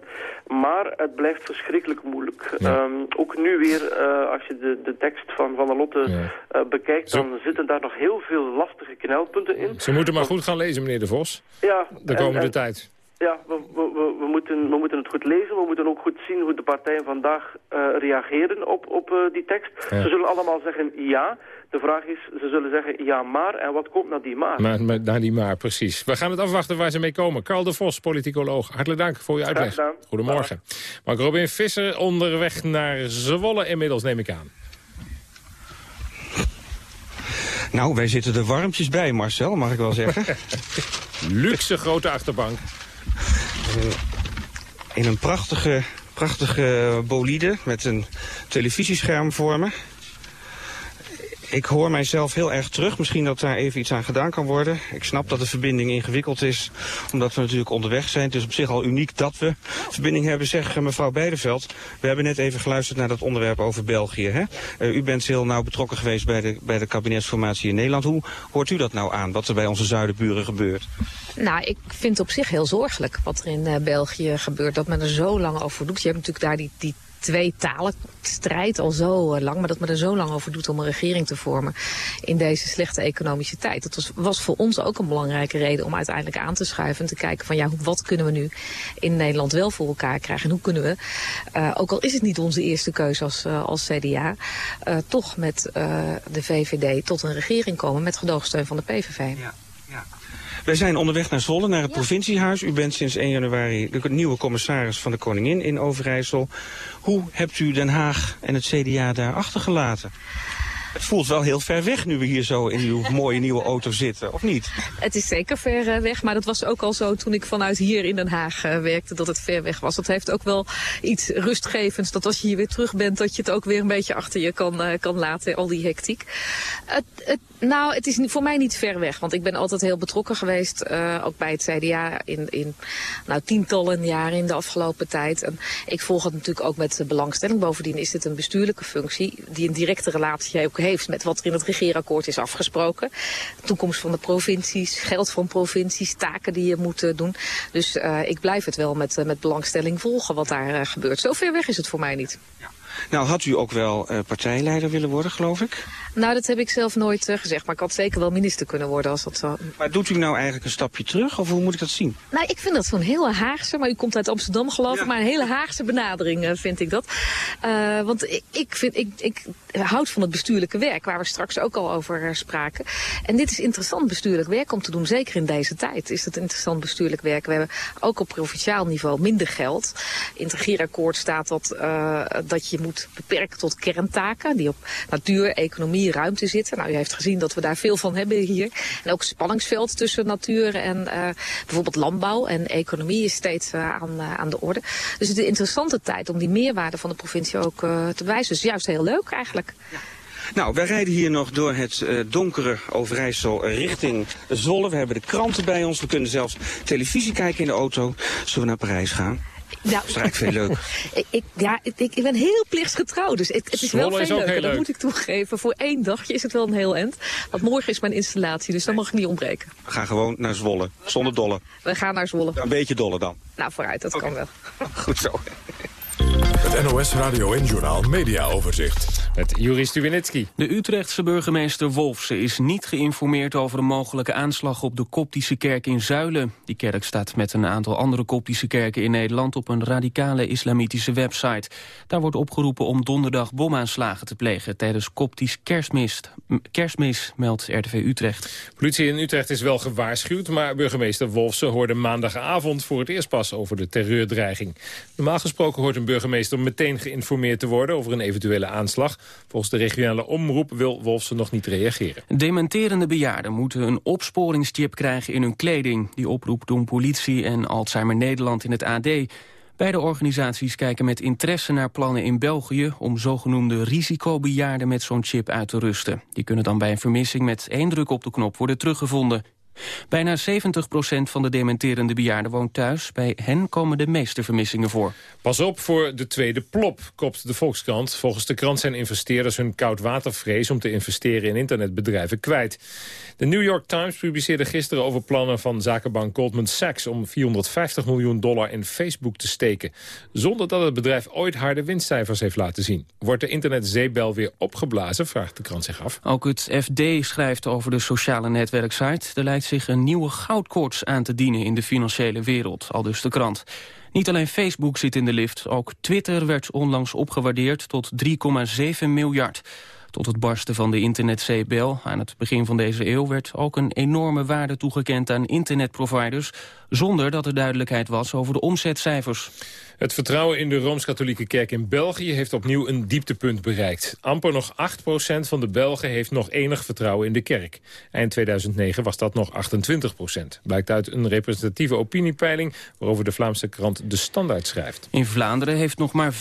Maar het blijft verschrikkelijk moeilijk. Ja. Um, ook nu weer, uh, als je de, de tekst van Van der Lotte ja. uh, bekijkt... dan zitten daar nog heel veel lastige knelpunten in. Ze moeten maar goed gaan lezen, meneer De Vos. Ja. De komende en, en, tijd. Ja, we, we, we, moeten, we moeten het goed lezen. We moeten ook goed zien hoe de partijen vandaag uh, reageren op, op uh, die tekst. Ja. Ze zullen allemaal zeggen ja. De vraag is, ze zullen zeggen ja maar. En wat komt na die maar? maar, maar na die maar, precies. We gaan het afwachten waar ze mee komen. Carl de Vos, politicoloog. Hartelijk dank voor je uitleg. Goedemorgen. Mark Robin Visser onderweg naar Zwolle inmiddels, neem ik aan. Nou, wij zitten er warmpjes bij, Marcel, mag ik wel zeggen. Luxe grote achterbank. In een prachtige, prachtige bolide met een televisiescherm voor me. Ik hoor mijzelf heel erg terug. Misschien dat daar even iets aan gedaan kan worden. Ik snap dat de verbinding ingewikkeld is, omdat we natuurlijk onderweg zijn. Het is op zich al uniek dat we verbinding hebben, zegt mevrouw Beideveld. We hebben net even geluisterd naar dat onderwerp over België. Hè? Uh, u bent heel nauw betrokken geweest bij de, bij de kabinetsformatie in Nederland. Hoe hoort u dat nou aan, wat er bij onze zuidenburen gebeurt? Nou, ik vind het op zich heel zorgelijk wat er in uh, België gebeurt. Dat men er zo lang over doet. Je hebt natuurlijk daar die, die twee talen strijd al zo lang, maar dat men er zo lang over doet om een regering te vormen in deze slechte economische tijd. Dat was, was voor ons ook een belangrijke reden om uiteindelijk aan te schuiven en te kijken van ja, wat kunnen we nu in Nederland wel voor elkaar krijgen en hoe kunnen we, uh, ook al is het niet onze eerste keuze als, uh, als CDA, toch met de VVD tot een regering komen met gedoogsteun van de PVV. Ja. Wij zijn onderweg naar Zwolle, naar het ja. provinciehuis. U bent sinds 1 januari de nieuwe commissaris van de Koningin in Overijssel. Hoe hebt u Den Haag en het CDA daar achtergelaten? Het voelt wel heel ver weg nu we hier zo in uw mooie nieuwe auto zitten, of niet? Het is zeker ver eh, weg, maar dat was ook al zo toen ik vanuit hier in Den Haag eh, werkte, dat het ver weg was. Dat heeft ook wel iets rustgevends, dat als je hier weer terug bent, dat je het ook weer een beetje achter je kan, uh, kan laten, al die hectiek. Het, het, nou, het is voor mij niet ver weg, want ik ben altijd heel betrokken geweest, uh, ook bij het CDA, in, in nou, tientallen jaren in de afgelopen tijd. En ik volg het natuurlijk ook met belangstelling. Bovendien is dit een bestuurlijke functie die een directe relatie ook heeft met wat er in het regeerakkoord is afgesproken. Toekomst van de provincies, geld van provincies, taken die je moet doen. Dus uh, ik blijf het wel met, uh, met belangstelling volgen wat daar gebeurt. Zo ver weg is het voor mij niet. Ja. Nou, had u ook wel partijleider willen worden, geloof ik? Nou, dat heb ik zelf nooit uh, gezegd. Maar ik had zeker wel minister kunnen worden als dat zo... Maar doet u nou eigenlijk een stapje terug? Of hoe moet ik dat zien? Nou, ik vind dat zo'n hele Haagse... Maar u komt uit Amsterdam, geloof ik. Ja. Maar een hele Haagse benadering uh, vind ik dat. Uh, want ik, ik, vind, ik, ik houd van het bestuurlijke werk... waar we straks ook al over spraken. En dit is interessant bestuurlijk werk om te doen. Zeker in deze tijd is het interessant bestuurlijk werk. We hebben ook op provinciaal niveau minder geld. In het regeerakkoord staat dat, dat je moet beperken tot kerntaken... die op natuur, economie ruimte zitten. Nou, u heeft gezien dat we daar veel van hebben hier. En ook spanningsveld tussen natuur en uh, bijvoorbeeld landbouw en economie is steeds uh, aan, uh, aan de orde. Dus het is een interessante tijd om die meerwaarde van de provincie ook te bewijzen. Dus juist heel leuk eigenlijk. Ja. Nou, wij rijden hier nog door het donkere Overijssel richting Zwolle. We hebben de kranten bij ons. We kunnen zelfs televisie kijken in de auto. Zullen we naar Parijs gaan? Nou, dat is eigenlijk veel leuk. ik, ik, ja, ik, ik ben heel plichtsgetrouw, dus het, het is wel veel is leuker. Heel dat leuk. moet ik toegeven. Voor één dagje is het wel een heel end. Want morgen is mijn installatie, dus dan mag ik niet ontbreken. We gaan gewoon naar Zwolle, zonder dolle. We gaan naar Zwolle. Ja, een beetje dolle dan. Nou, vooruit, dat okay. kan wel. Goed zo. Het NOS Radio en Journaal Media Overzicht. Met Juri Stubenitski. De Utrechtse burgemeester Wolfsen is niet geïnformeerd over een mogelijke aanslag op de Koptische kerk in Zuilen. Die kerk staat met een aantal andere Koptische kerken in Nederland op een radicale islamitische website. Daar wordt opgeroepen om donderdag bomaanslagen te plegen tijdens Koptisch kerstmis, kerstmis meldt RTV Utrecht. Politie in Utrecht is wel gewaarschuwd, maar burgemeester Wolfsen hoorde maandagavond voor het eerst pas over de terreurdreiging. Normaal gesproken hoort een burgemeester meteen geïnformeerd te worden over een eventuele aanslag. Volgens de regionale omroep wil Wolfsen nog niet reageren. Dementerende bejaarden moeten een opsporingschip krijgen in hun kleding. Die oproep doen politie en Alzheimer Nederland in het AD. Beide organisaties kijken met interesse naar plannen in België... om zogenoemde risicobejaarden met zo'n chip uit te rusten. Die kunnen dan bij een vermissing met één druk op de knop worden teruggevonden. Bijna 70% van de dementerende bejaarden woont thuis. Bij hen komen de meeste vermissingen voor. Pas op voor de tweede plop, kopt de Volkskrant. Volgens de krant zijn investeerders hun koudwatervrees... om te investeren in internetbedrijven kwijt. De New York Times publiceerde gisteren over plannen van zakenbank Goldman Sachs... om 450 miljoen dollar in Facebook te steken. Zonder dat het bedrijf ooit harde winstcijfers heeft laten zien. Wordt de internetzeebel weer opgeblazen, vraagt de krant zich af. Ook het FD schrijft over de sociale netwerksite. Er zich een nieuwe goudkoorts aan te dienen in de financiële wereld, al dus de krant. Niet alleen Facebook zit in de lift, ook Twitter werd onlangs opgewaardeerd tot 3,7 miljard. Tot het barsten van de internetzeebel aan het begin van deze eeuw werd ook een enorme waarde toegekend aan internetproviders, zonder dat er duidelijkheid was over de omzetcijfers. Het vertrouwen in de Rooms-Katholieke Kerk in België heeft opnieuw een dieptepunt bereikt. Amper nog 8% van de Belgen heeft nog enig vertrouwen in de kerk. Eind 2009 was dat nog 28%. Blijkt uit een representatieve opiniepeiling waarover de Vlaamse krant De Standaard schrijft. In Vlaanderen heeft nog maar 5%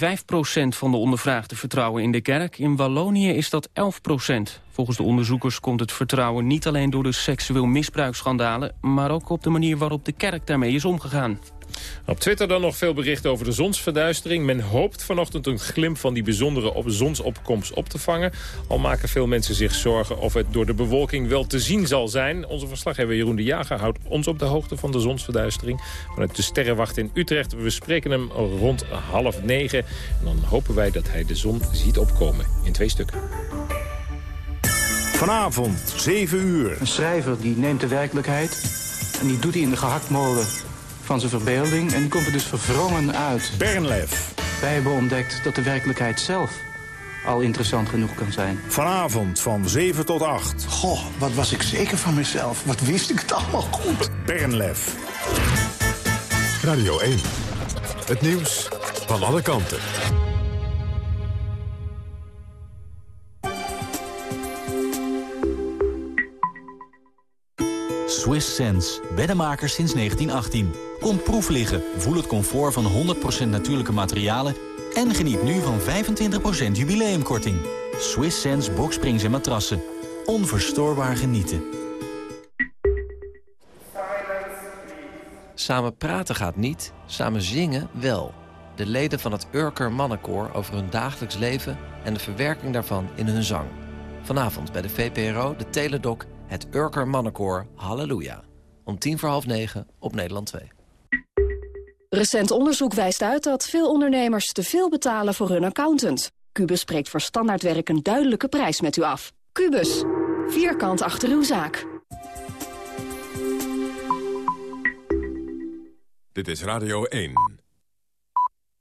van de ondervraagden vertrouwen in de kerk. In Wallonië is dat 11%. Volgens de onderzoekers komt het vertrouwen niet alleen door de seksueel misbruiksschandalen... maar ook op de manier waarop de kerk daarmee is omgegaan. Op Twitter dan nog veel berichten over de zonsverduistering. Men hoopt vanochtend een glimp van die bijzondere op zonsopkomst op te vangen. Al maken veel mensen zich zorgen of het door de bewolking wel te zien zal zijn. Onze verslaggever Jeroen de Jager houdt ons op de hoogte van de zonsverduistering. Vanuit de Sterrenwacht in Utrecht. We spreken hem rond half negen. En dan hopen wij dat hij de zon ziet opkomen in twee stukken. Vanavond, 7 uur. Een schrijver die neemt de werkelijkheid en die doet hij in de gehaktmolen van zijn verbeelding. En die komt er dus verwrongen uit. Bernlef. Wij hebben ontdekt dat de werkelijkheid zelf al interessant genoeg kan zijn. Vanavond van 7 tot 8. Goh, wat was ik zeker van mezelf. Wat wist ik het allemaal goed. Bernlef. Radio 1. Het nieuws van alle kanten. Swiss Sense, beddenmaker sinds 1918. Kom proef liggen, voel het comfort van 100% natuurlijke materialen... en geniet nu van 25% jubileumkorting. Swiss Sense boksprings en matrassen. Onverstoorbaar genieten. Samen praten gaat niet, samen zingen wel. De leden van het Urker Mannenkoor over hun dagelijks leven... en de verwerking daarvan in hun zang. Vanavond bij de VPRO, de Teledoc, het Urker Mannenkoor Halleluja. Om tien voor half negen op Nederland 2. Recent onderzoek wijst uit dat veel ondernemers te veel betalen voor hun accountant. Cubus spreekt voor standaardwerk een duidelijke prijs met u af. Cubus, vierkant achter uw zaak. Dit is Radio 1.